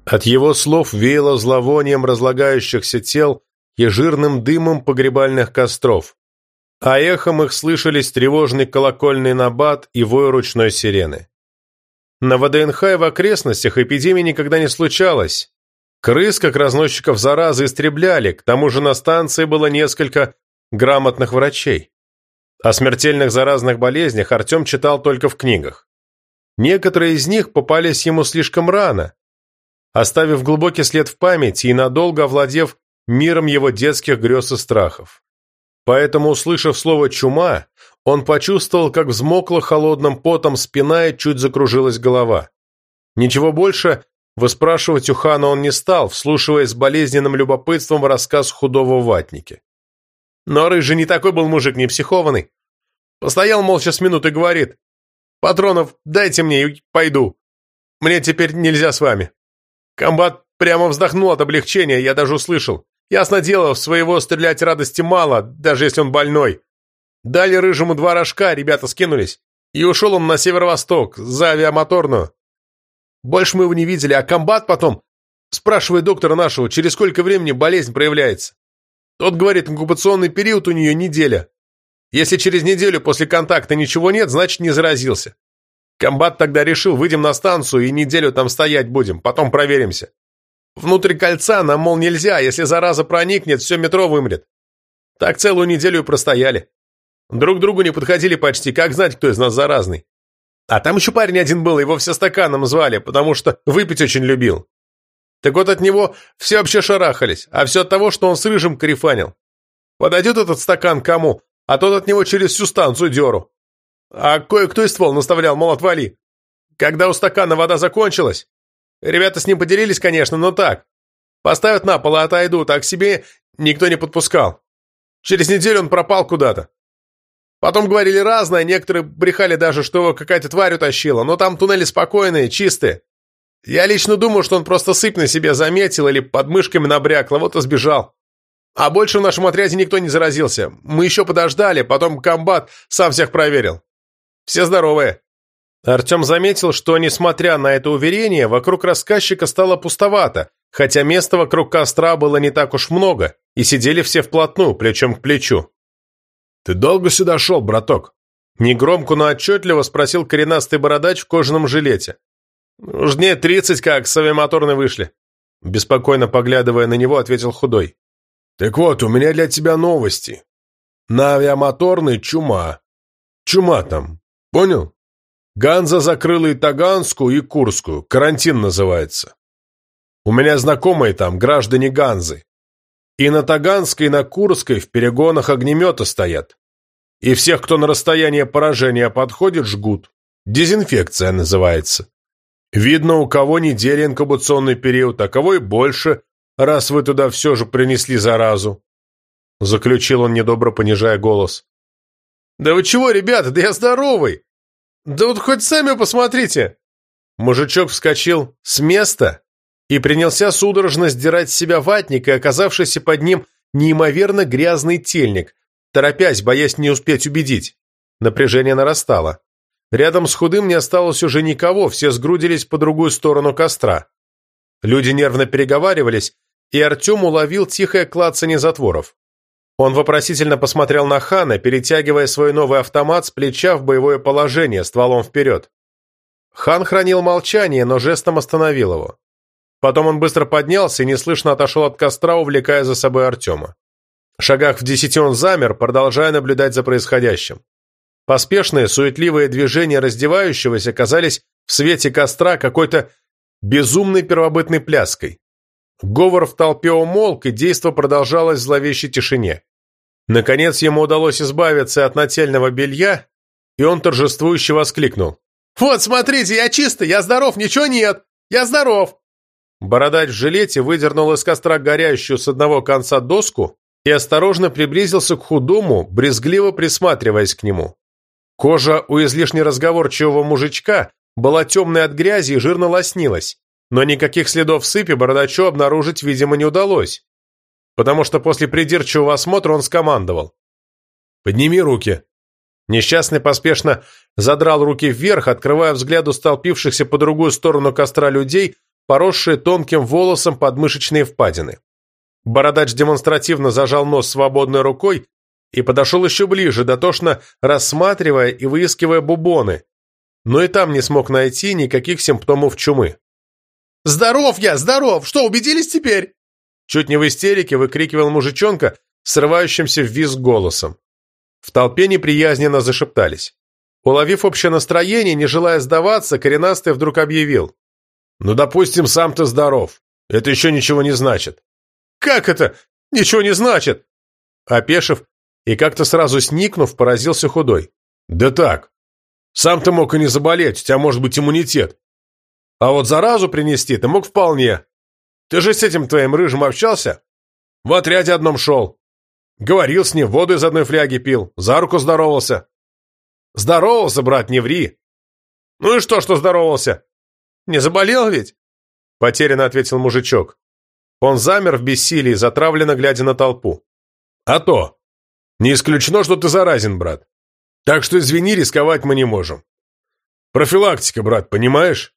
От его слов веяло зловонием разлагающихся тел и жирным дымом погребальных костров а эхом их слышались тревожный колокольный набат и вой ручной сирены. На ВДНХ и в окрестностях эпидемии никогда не случалось. Крыс, как разносчиков заразы, истребляли, к тому же на станции было несколько грамотных врачей. О смертельных заразных болезнях Артем читал только в книгах. Некоторые из них попались ему слишком рано, оставив глубокий след в памяти и надолго овладев миром его детских грез и страхов. Поэтому, услышав слово «чума», он почувствовал, как взмокла холодным потом спина и чуть закружилась голова. Ничего больше выспрашивать у хана он не стал, вслушиваясь с болезненным любопытством в рассказ худого ватники. Но рыжий не такой был мужик, не психованный. Постоял молча с минуты и говорит, «Патронов дайте мне и пойду. Мне теперь нельзя с вами». Комбат прямо вздохнул от облегчения, я даже услышал. Ясно дело, в своего стрелять радости мало, даже если он больной. Дали рыжему два рожка, ребята скинулись. И ушел он на северо-восток, за авиамоторную. Больше мы его не видели, а комбат потом... Спрашивает доктора нашего, через сколько времени болезнь проявляется. Тот говорит, инкубационный период у нее неделя. Если через неделю после контакта ничего нет, значит не заразился. Комбат тогда решил, выйдем на станцию и неделю там стоять будем, потом проверимся. Внутрь кольца нам, мол, нельзя, если зараза проникнет, все метро вымрет. Так целую неделю простояли. Друг другу не подходили почти, как знать, кто из нас заразный. А там еще парень один был, его все стаканом звали, потому что выпить очень любил. Так вот от него все вообще шарахались, а все от того, что он с рыжим карифанил. Подойдет этот стакан кому, а тот от него через всю станцию деру. А кое-кто и ствол наставлял, мол, отвали. Когда у стакана вода закончилась, ребята с ним поделились, конечно, но так. Поставят на пол, отойдут, а к себе никто не подпускал. Через неделю он пропал куда-то. Потом говорили разное, некоторые брехали даже, что его какая-то тварь утащила, но там туннели спокойные, чистые. Я лично думаю, что он просто сыпь на себе заметил или под мышками набрякло, вот и сбежал. А больше в нашем отряде никто не заразился. Мы еще подождали, потом комбат сам всех проверил. Все здоровые. Артем заметил, что, несмотря на это уверение, вокруг рассказчика стало пустовато, хотя места вокруг костра было не так уж много, и сидели все вплотную, плечом к плечу. «Ты долго сюда шел, браток?» Негромко, но отчетливо спросил коренастый бородач в кожаном жилете. «Уж дней тридцать как с авиамоторной вышли». Беспокойно поглядывая на него, ответил худой. «Так вот, у меня для тебя новости. На авиамоторной чума. Чума там. Понял? Ганза закрыла и Таганскую, и Курскую. Карантин называется. У меня знакомые там, граждане Ганзы. И на Таганской, и на Курской в перегонах огнеметы стоят. И всех, кто на расстояние поражения подходит, жгут. Дезинфекция называется. Видно, у кого неделя инкубационный период, а кого и больше, раз вы туда все же принесли заразу. Заключил он, недобро понижая голос. «Да вы чего, ребята, да я здоровый! Да вот хоть сами посмотрите!» Мужичок вскочил с места и принялся судорожно сдирать с себя ватник и оказавшийся под ним неимоверно грязный тельник, торопясь, боясь не успеть убедить. Напряжение нарастало. Рядом с худым не осталось уже никого, все сгрудились по другую сторону костра. Люди нервно переговаривались, и Артем уловил тихое клацанье затворов. Он вопросительно посмотрел на Хана, перетягивая свой новый автомат с плеча в боевое положение, стволом вперед. Хан хранил молчание, но жестом остановил его. Потом он быстро поднялся и неслышно отошел от костра, увлекая за собой Артема. В шагах в десяти он замер, продолжая наблюдать за происходящим. Поспешные, суетливые движения раздевающегося казались в свете костра какой-то безумной первобытной пляской. Говор в толпе умолк, и действо продолжалось в зловещей тишине. Наконец ему удалось избавиться от нательного белья, и он торжествующе воскликнул. «Вот, смотрите, я чистый, я здоров, ничего нет! Я здоров!» Бородач в жилете выдернул из костра горящую с одного конца доску и осторожно приблизился к худому, брезгливо присматриваясь к нему. Кожа у излишне разговорчивого мужичка была темной от грязи и жирно лоснилась, но никаких следов сыпи бородачу обнаружить, видимо, не удалось, потому что после придирчивого осмотра он скомандовал. «Подними руки!» Несчастный поспешно задрал руки вверх, открывая взгляду столпившихся по другую сторону костра людей, поросшие тонким волосом подмышечные впадины. Бородач демонстративно зажал нос свободной рукой и подошел еще ближе, дотошно рассматривая и выискивая бубоны, но и там не смог найти никаких симптомов чумы. «Здоров я, здоров! Что, убедились теперь?» Чуть не в истерике выкрикивал мужичонка, срывающимся в визг голосом. В толпе неприязненно зашептались. Уловив общее настроение, не желая сдаваться, коренастый вдруг объявил. «Ну, допустим, сам ты здоров. Это еще ничего не значит». «Как это? Ничего не значит?» Опешив и как-то сразу сникнув, поразился худой. «Да так. Сам ты мог и не заболеть, у тебя может быть иммунитет. А вот заразу принести ты мог вполне. Ты же с этим твоим рыжим общался? В отряде одном шел. Говорил с ним, воду из одной фляги пил, за руку здоровался. Здоровался, брат, не ври. Ну и что, что здоровался? Не заболел ведь?» Потерянно ответил мужичок. Он замер в бессилии, затравленно глядя на толпу. «А то! Не исключено, что ты заразен, брат. Так что, извини, рисковать мы не можем. Профилактика, брат, понимаешь?»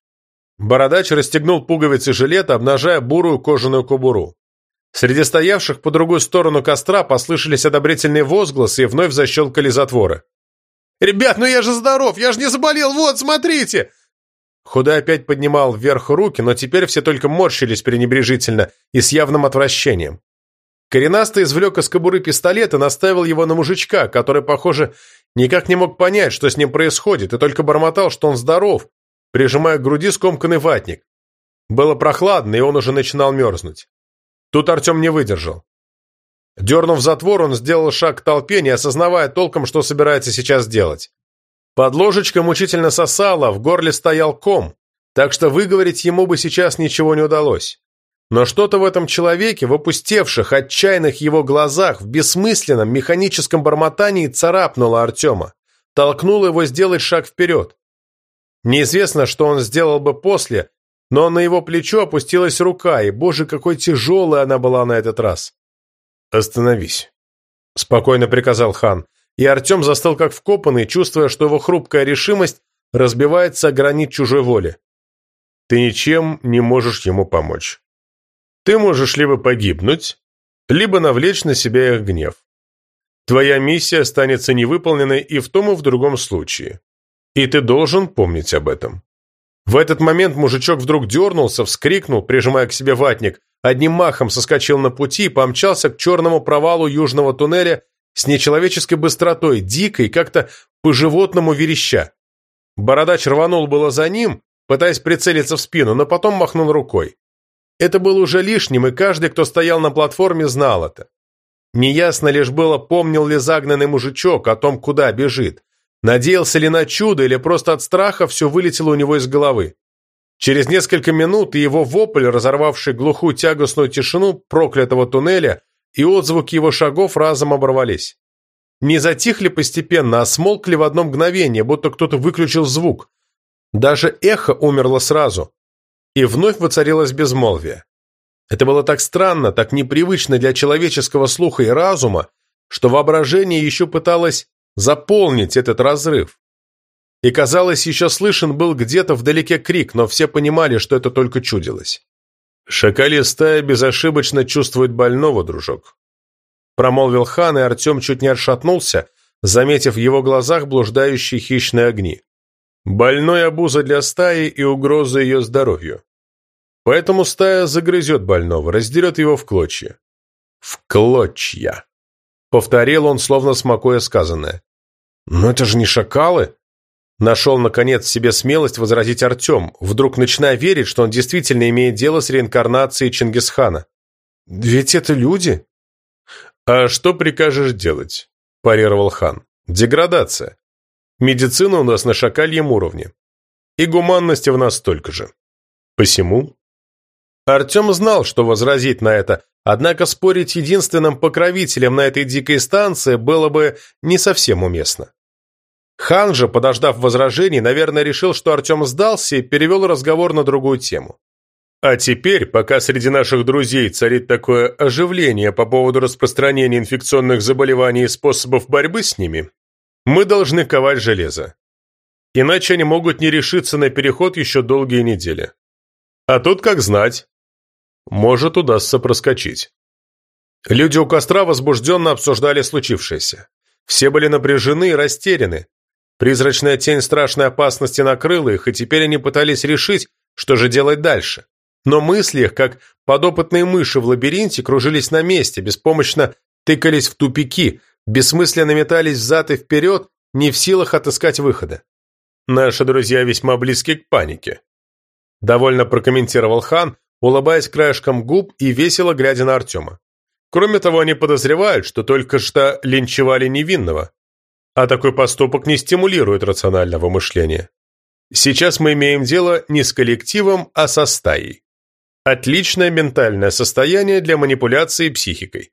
Бородач расстегнул пуговицы жилета, обнажая бурую кожаную кобуру. Среди стоявших по другую сторону костра послышались одобрительные возгласы и вновь защелкали затворы. «Ребят, ну я же здоров! Я же не заболел! Вот, смотрите! Худой опять поднимал вверх руки, но теперь все только морщились пренебрежительно и с явным отвращением. Коренастый извлек из кобуры пистолет и наставил его на мужичка, который, похоже, никак не мог понять, что с ним происходит, и только бормотал, что он здоров, прижимая к груди скомканный ватник. Было прохладно, и он уже начинал мерзнуть. Тут Артем не выдержал. Дернув затвор, он сделал шаг к толпе, не осознавая толком, что собирается сейчас делать. Под ложечкой мучительно сосало, в горле стоял ком, так что выговорить ему бы сейчас ничего не удалось. Но что-то в этом человеке, в опустевших, отчаянных его глазах, в бессмысленном механическом бормотании царапнуло Артема, толкнуло его сделать шаг вперед. Неизвестно, что он сделал бы после, но на его плечо опустилась рука, и, боже, какой тяжелой она была на этот раз. «Остановись», — спокойно приказал хан, и Артем застыл как вкопанный, чувствуя, что его хрупкая решимость разбивается о гранит чужой воли. «Ты ничем не можешь ему помочь». Ты можешь либо погибнуть, либо навлечь на себя их гнев. Твоя миссия останется невыполненной и в том, и в другом случае. И ты должен помнить об этом. В этот момент мужичок вдруг дернулся, вскрикнул, прижимая к себе ватник, одним махом соскочил на пути и помчался к черному провалу южного туннеля с нечеловеческой быстротой, дикой, как-то по-животному вереща. Бородач рванул было за ним, пытаясь прицелиться в спину, но потом махнул рукой. Это было уже лишним, и каждый, кто стоял на платформе, знал это. Неясно лишь было, помнил ли загнанный мужичок о том, куда бежит. Надеялся ли на чудо, или просто от страха все вылетело у него из головы. Через несколько минут и его вопль, разорвавший глухую тягостную тишину проклятого туннеля, и отзвуки его шагов разом оборвались. Не затихли постепенно, а смолкли в одно мгновение, будто кто-то выключил звук. Даже эхо умерло сразу, и вновь воцарилось безмолвие. Это было так странно, так непривычно для человеческого слуха и разума, что воображение еще пыталось заполнить этот разрыв. И, казалось, еще слышен был где-то вдалеке крик, но все понимали, что это только чудилось. «Шакалья стая безошибочно чувствует больного, дружок», промолвил хан, и Артем чуть не отшатнулся, заметив в его глазах блуждающие хищные огни. Больной обуза для стаи и угроза ее здоровью. Поэтому стая загрызет больного, раздерет его в клочья. В клочья. Повторил он, словно смакуя сказанное. «Но это же не шакалы!» Нашел, наконец, в себе смелость возразить Артем, вдруг начиная верить, что он действительно имеет дело с реинкарнацией Чингисхана. «Ведь это люди!» «А что прикажешь делать?» – парировал хан. «Деградация. Медицина у нас на шакальем уровне. И гуманности в нас столько же. Посему...» Артем знал, что возразить на это, однако спорить единственным покровителем на этой дикой станции было бы не совсем уместно. Хан же, подождав возражений, наверное, решил, что Артем сдался и перевел разговор на другую тему. А теперь, пока среди наших друзей царит такое оживление по поводу распространения инфекционных заболеваний и способов борьбы с ними, мы должны ковать железо. Иначе они могут не решиться на переход еще долгие недели. А тут, как знать, может, удастся проскочить. Люди у костра возбужденно обсуждали случившееся. Все были напряжены и растеряны. Призрачная тень страшной опасности накрыла их, и теперь они пытались решить, что же делать дальше. Но мысли их, как подопытные мыши в лабиринте, кружились на месте, беспомощно тыкались в тупики, бессмысленно метались взад и вперед, не в силах отыскать выхода. «Наши друзья весьма близки к панике», — довольно прокомментировал хан, улыбаясь краешком губ и весело глядя на Артема. Кроме того, они подозревают, что только что линчевали невинного, а такой поступок не стимулирует рационального мышления. Сейчас мы имеем дело не с коллективом, а со стаей. Отличное ментальное состояние для манипуляции психикой.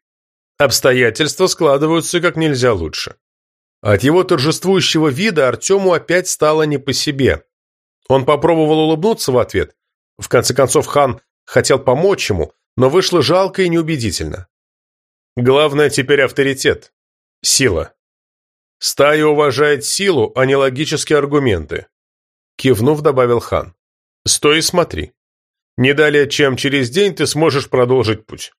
Обстоятельства складываются как нельзя лучше. От его торжествующего вида Артему опять стало не по себе. Он попробовал улыбнуться в ответ. В конце концов, хан хотел помочь ему, но вышло жалко и неубедительно. Главное теперь авторитет. Сила. Стая уважает силу, а не логические аргументы. Кивнув, добавил хан. Стой и смотри. Не далее, чем через день ты сможешь продолжить путь.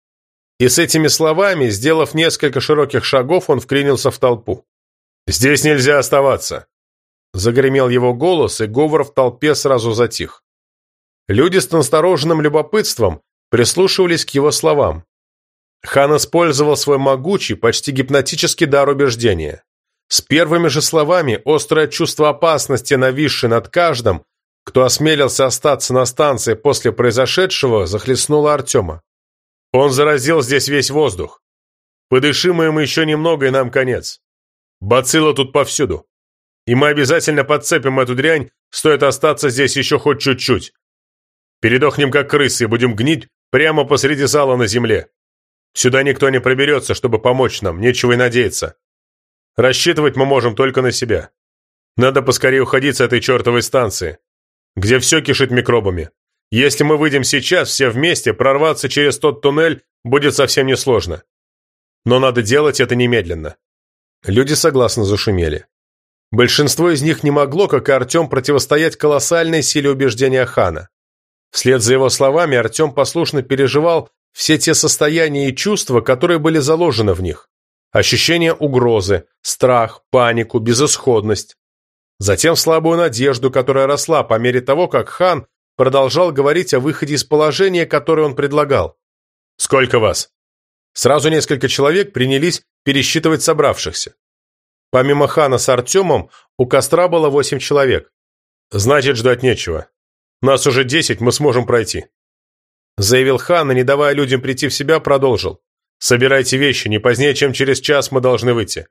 И с этими словами, сделав несколько широких шагов, он вклинился в толпу. «Здесь нельзя оставаться!» Загремел его голос, и говор в толпе сразу затих. Люди с настороженным любопытством прислушивались к его словам. Хан использовал свой могучий, почти гипнотический дар убеждения. С первыми же словами острое чувство опасности, нависшее над каждым, кто осмелился остаться на станции после произошедшего, захлестнуло Артема. Он заразил здесь весь воздух. Подышим им еще немного, и нам конец. Бацилла тут повсюду. И мы обязательно подцепим эту дрянь, стоит остаться здесь еще хоть чуть-чуть. Передохнем как крысы и будем гнить прямо посреди зала на земле. Сюда никто не проберется, чтобы помочь нам, нечего и надеяться. Рассчитывать мы можем только на себя. Надо поскорее уходить с этой чертовой станции, где все кишит микробами. Если мы выйдем сейчас все вместе, прорваться через тот туннель будет совсем несложно. Но надо делать это немедленно. Люди согласно зашумели. Большинство из них не могло, как и Артем, противостоять колоссальной силе убеждения Хана. Вслед за его словами Артем послушно переживал все те состояния и чувства, которые были заложены в них. Ощущение угрозы, страх, панику, безысходность. Затем слабую надежду, которая росла по мере того, как хан продолжал говорить о выходе из положения, которое он предлагал. «Сколько вас?» Сразу несколько человек принялись пересчитывать собравшихся. Помимо Хана с Артемом, у костра было восемь человек. Значит, ждать нечего. Нас уже десять, мы сможем пройти. Заявил Хан, и, не давая людям прийти в себя, продолжил. «Собирайте вещи, не позднее, чем через час мы должны выйти».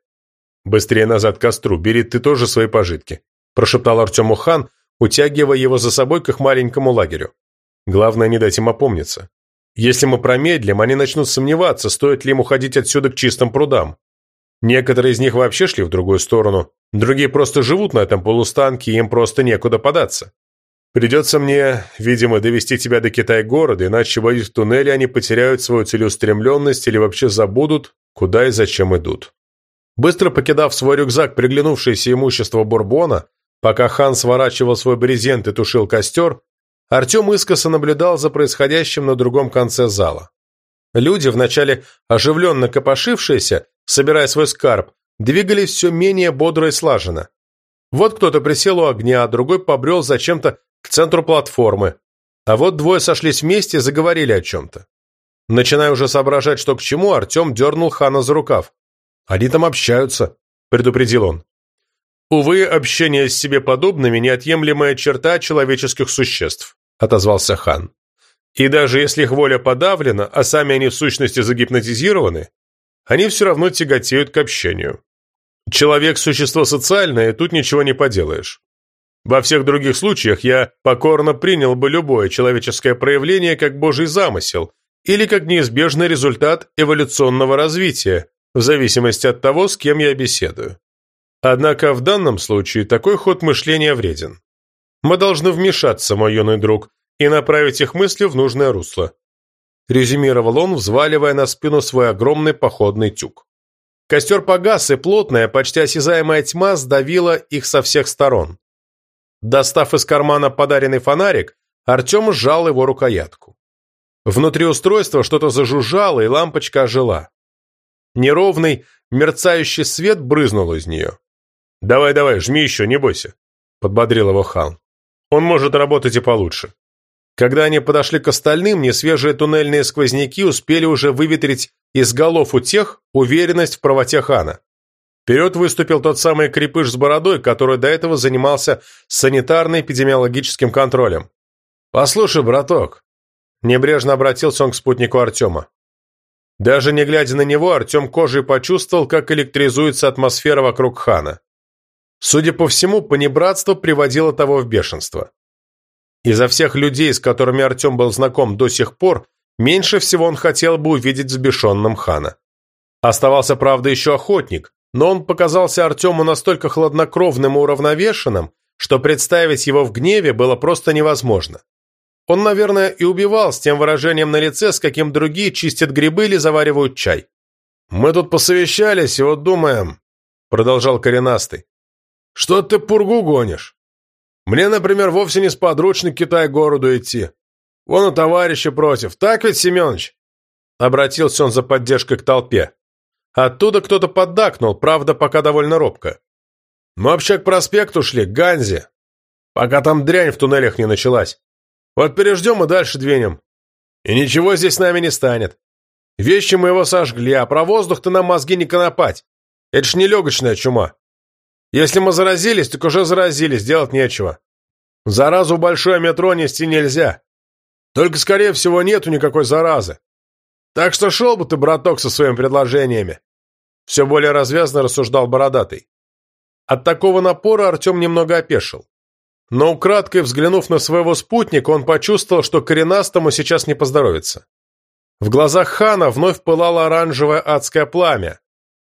«Быстрее назад к костру, бери ты тоже свои пожитки», прошептал Артему Хан, утягивая его за собой к их маленькому лагерю. «Главное, не дать им опомниться. Если мы промедлим, они начнут сомневаться, стоит ли им уходить отсюда к чистым прудам. Некоторые из них вообще шли в другую сторону, другие просто живут на этом полустанке, и им просто некуда податься. Придется мне, видимо, довести тебя до Китай-города, иначе, боюсь, в туннеле они потеряют свою целеустремленность или вообще забудут, куда и зачем идут. Быстро покидав свой рюкзак приглянувшееся имущество Бурбона, пока хан сворачивал свой брезент и тушил костер, Артем искоса наблюдал за происходящим на другом конце зала. Люди, вначале оживленно копошившиеся, собирая свой скарб, двигались все менее бодро и слаженно. Вот кто-то присел у огня, а другой побрел зачем-то к центру платформы. А вот двое сошлись вместе и заговорили о чем-то. Начиная уже соображать, что к чему, Артем дернул Хана за рукав. «Они там общаются», — предупредил он. «Увы, общение с себе подобными – неотъемлемая черта человеческих существ», – отозвался хан. «И даже если их воля подавлена, а сами они в сущности загипнотизированы, они все равно тяготеют к общению. Человек – существо социальное, тут ничего не поделаешь. Во всех других случаях я покорно принял бы любое человеческое проявление как божий замысел или как неизбежный результат эволюционного развития, в зависимости от того, с кем я беседую. Однако в данном случае такой ход мышления вреден. Мы должны вмешаться, мой юный друг, и направить их мысли в нужное русло. Резюмировал он, взваливая на спину свой огромный походный тюк. Костер погас, и плотная, почти осязаемая тьма сдавила их со всех сторон. Достав из кармана подаренный фонарик, Артем сжал его рукоятку. Внутри устройства что-то зажужжало, и лампочка ожила. Неровный, мерцающий свет брызнул из нее. «Давай-давай, жми еще, не бойся», — подбодрил его хан. «Он может работать и получше». Когда они подошли к остальным, несвежие туннельные сквозняки успели уже выветрить из голов у тех уверенность в правоте хана. Вперед выступил тот самый крепыш с бородой, который до этого занимался санитарно-эпидемиологическим контролем. «Послушай, браток», — небрежно обратился он к спутнику Артема. Даже не глядя на него, Артем кожей почувствовал, как электризуется атмосфера вокруг хана. Судя по всему, понебратство приводило того в бешенство. Изо всех людей, с которыми Артем был знаком до сих пор, меньше всего он хотел бы увидеть взбешенным хана. Оставался, правда, еще охотник, но он показался Артему настолько хладнокровным и уравновешенным, что представить его в гневе было просто невозможно. Он, наверное, и убивал с тем выражением на лице, с каким другие чистят грибы или заваривают чай. «Мы тут посовещались и вот думаем», — продолжал коренастый, «что ты пургу гонишь? Мне, например, вовсе не сподручно к Китай-городу идти. Вон у товарища против. Так ведь, Семенович?» Обратился он за поддержкой к толпе. Оттуда кто-то поддакнул, правда, пока довольно робко. «Мы вообще к проспекту шли, к Ганзе, пока там дрянь в туннелях не началась. Вот переждем и дальше двинем. И ничего здесь с нами не станет. Вещи мы его сожгли, а про воздух ты нам мозги не конопать. Это ж не легочная чума. Если мы заразились, так уже заразились, делать нечего. Заразу большое метро нести нельзя. Только, скорее всего, нету никакой заразы. Так что шел бы ты, браток, со своими предложениями. Все более развязно рассуждал Бородатый. От такого напора Артем немного опешил. Но украдкой взглянув на своего спутника, он почувствовал, что коренастому сейчас не поздоровится. В глазах хана вновь пылало оранжевое адское пламя.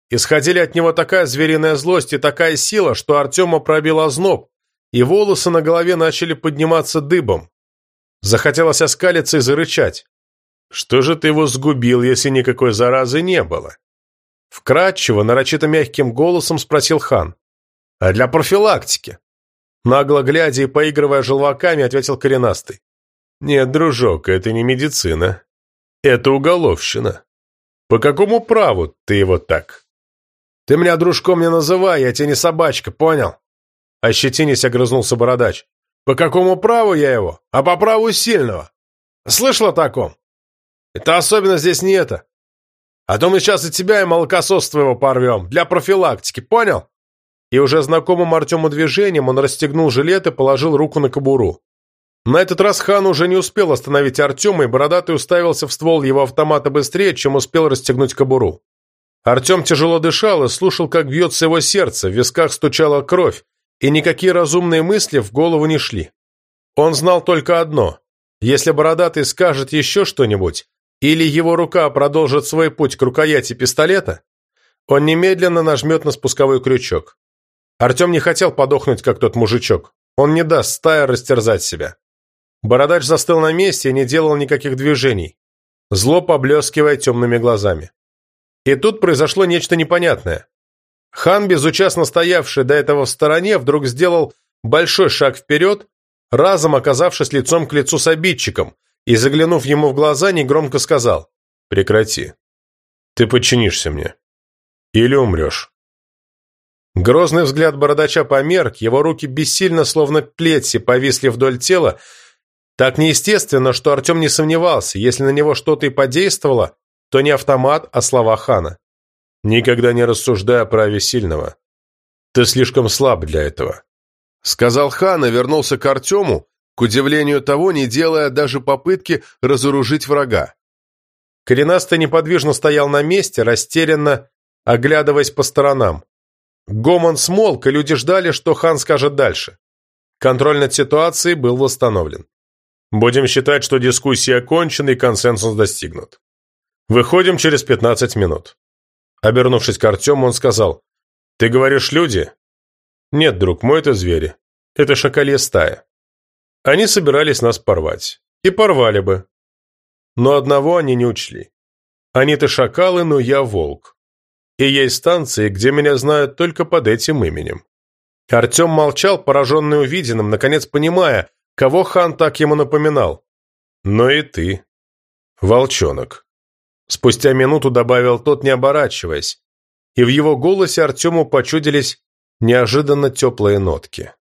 Исходили от него такая звериная злость и такая сила, что Артема пробил озноб, и волосы на голове начали подниматься дыбом. Захотелось оскалиться и зарычать. «Что же ты его сгубил, если никакой заразы не было?» Вкратчиво, нарочито мягким голосом спросил хан. «А для профилактики?» Нагло глядя и поигрывая желваками, ответил коренастый. «Нет, дружок, это не медицина. Это уголовщина. По какому праву ты его так? Ты меня дружком не называй, я тебе не собачка, понял? Ощетинясь, огрызнулся бородач. По какому праву я его? А по праву сильного. Слышал о таком? Это особенно здесь не это. А то мы сейчас и тебя, и молокосос твоего порвем. Для профилактики, понял? И уже знакомым Артему движением он расстегнул жилет и положил руку на кобуру. На этот раз хан уже не успел остановить Артема, и Бородатый уставился в ствол его автомата быстрее, чем успел расстегнуть кобуру. Артем тяжело дышал и слушал, как бьется его сердце, в висках стучала кровь, и никакие разумные мысли в голову не шли. Он знал только одно – если Бородатый скажет еще что-нибудь, или его рука продолжит свой путь к рукояти пистолета, он немедленно нажмет на спусковой крючок. Артем не хотел подохнуть, как тот мужичок. Он не даст стая растерзать себя. Бородач застыл на месте и не делал никаких движений, зло поблескивая темными глазами. И тут произошло нечто непонятное. Хан, безучастно стоявший до этого в стороне, вдруг сделал большой шаг вперед, разом оказавшись лицом к лицу с обидчиком, и, заглянув ему в глаза, негромко сказал «Прекрати. Ты подчинишься мне. Или умрешь». Грозный взгляд бородача померк, его руки бессильно, словно плетси, повисли вдоль тела, так неестественно, что Артем не сомневался, если на него что-то и подействовало, то не автомат, а слова хана. «Никогда не рассуждай о праве сильного. Ты слишком слаб для этого», — сказал хан и вернулся к Артему, к удивлению того, не делая даже попытки разоружить врага. Коренастый неподвижно стоял на месте, растерянно оглядываясь по сторонам. Гомон смолк, и люди ждали, что хан скажет дальше. Контроль над ситуацией был восстановлен. Будем считать, что дискуссия окончена и консенсус достигнут. Выходим через 15 минут. Обернувшись к Артему, он сказал, «Ты говоришь, люди?» «Нет, друг мой, это звери. Это шакалья стая. Они собирались нас порвать. И порвали бы. Но одного они не учли. Они-то шакалы, но я волк. И есть станции, где меня знают только под этим именем». Артем молчал, пораженный увиденным, наконец понимая, Кого хан так ему напоминал? Но и ты. Волчонок. Спустя минуту добавил тот, не оборачиваясь, и в его голосе Артему почудились неожиданно теплые нотки.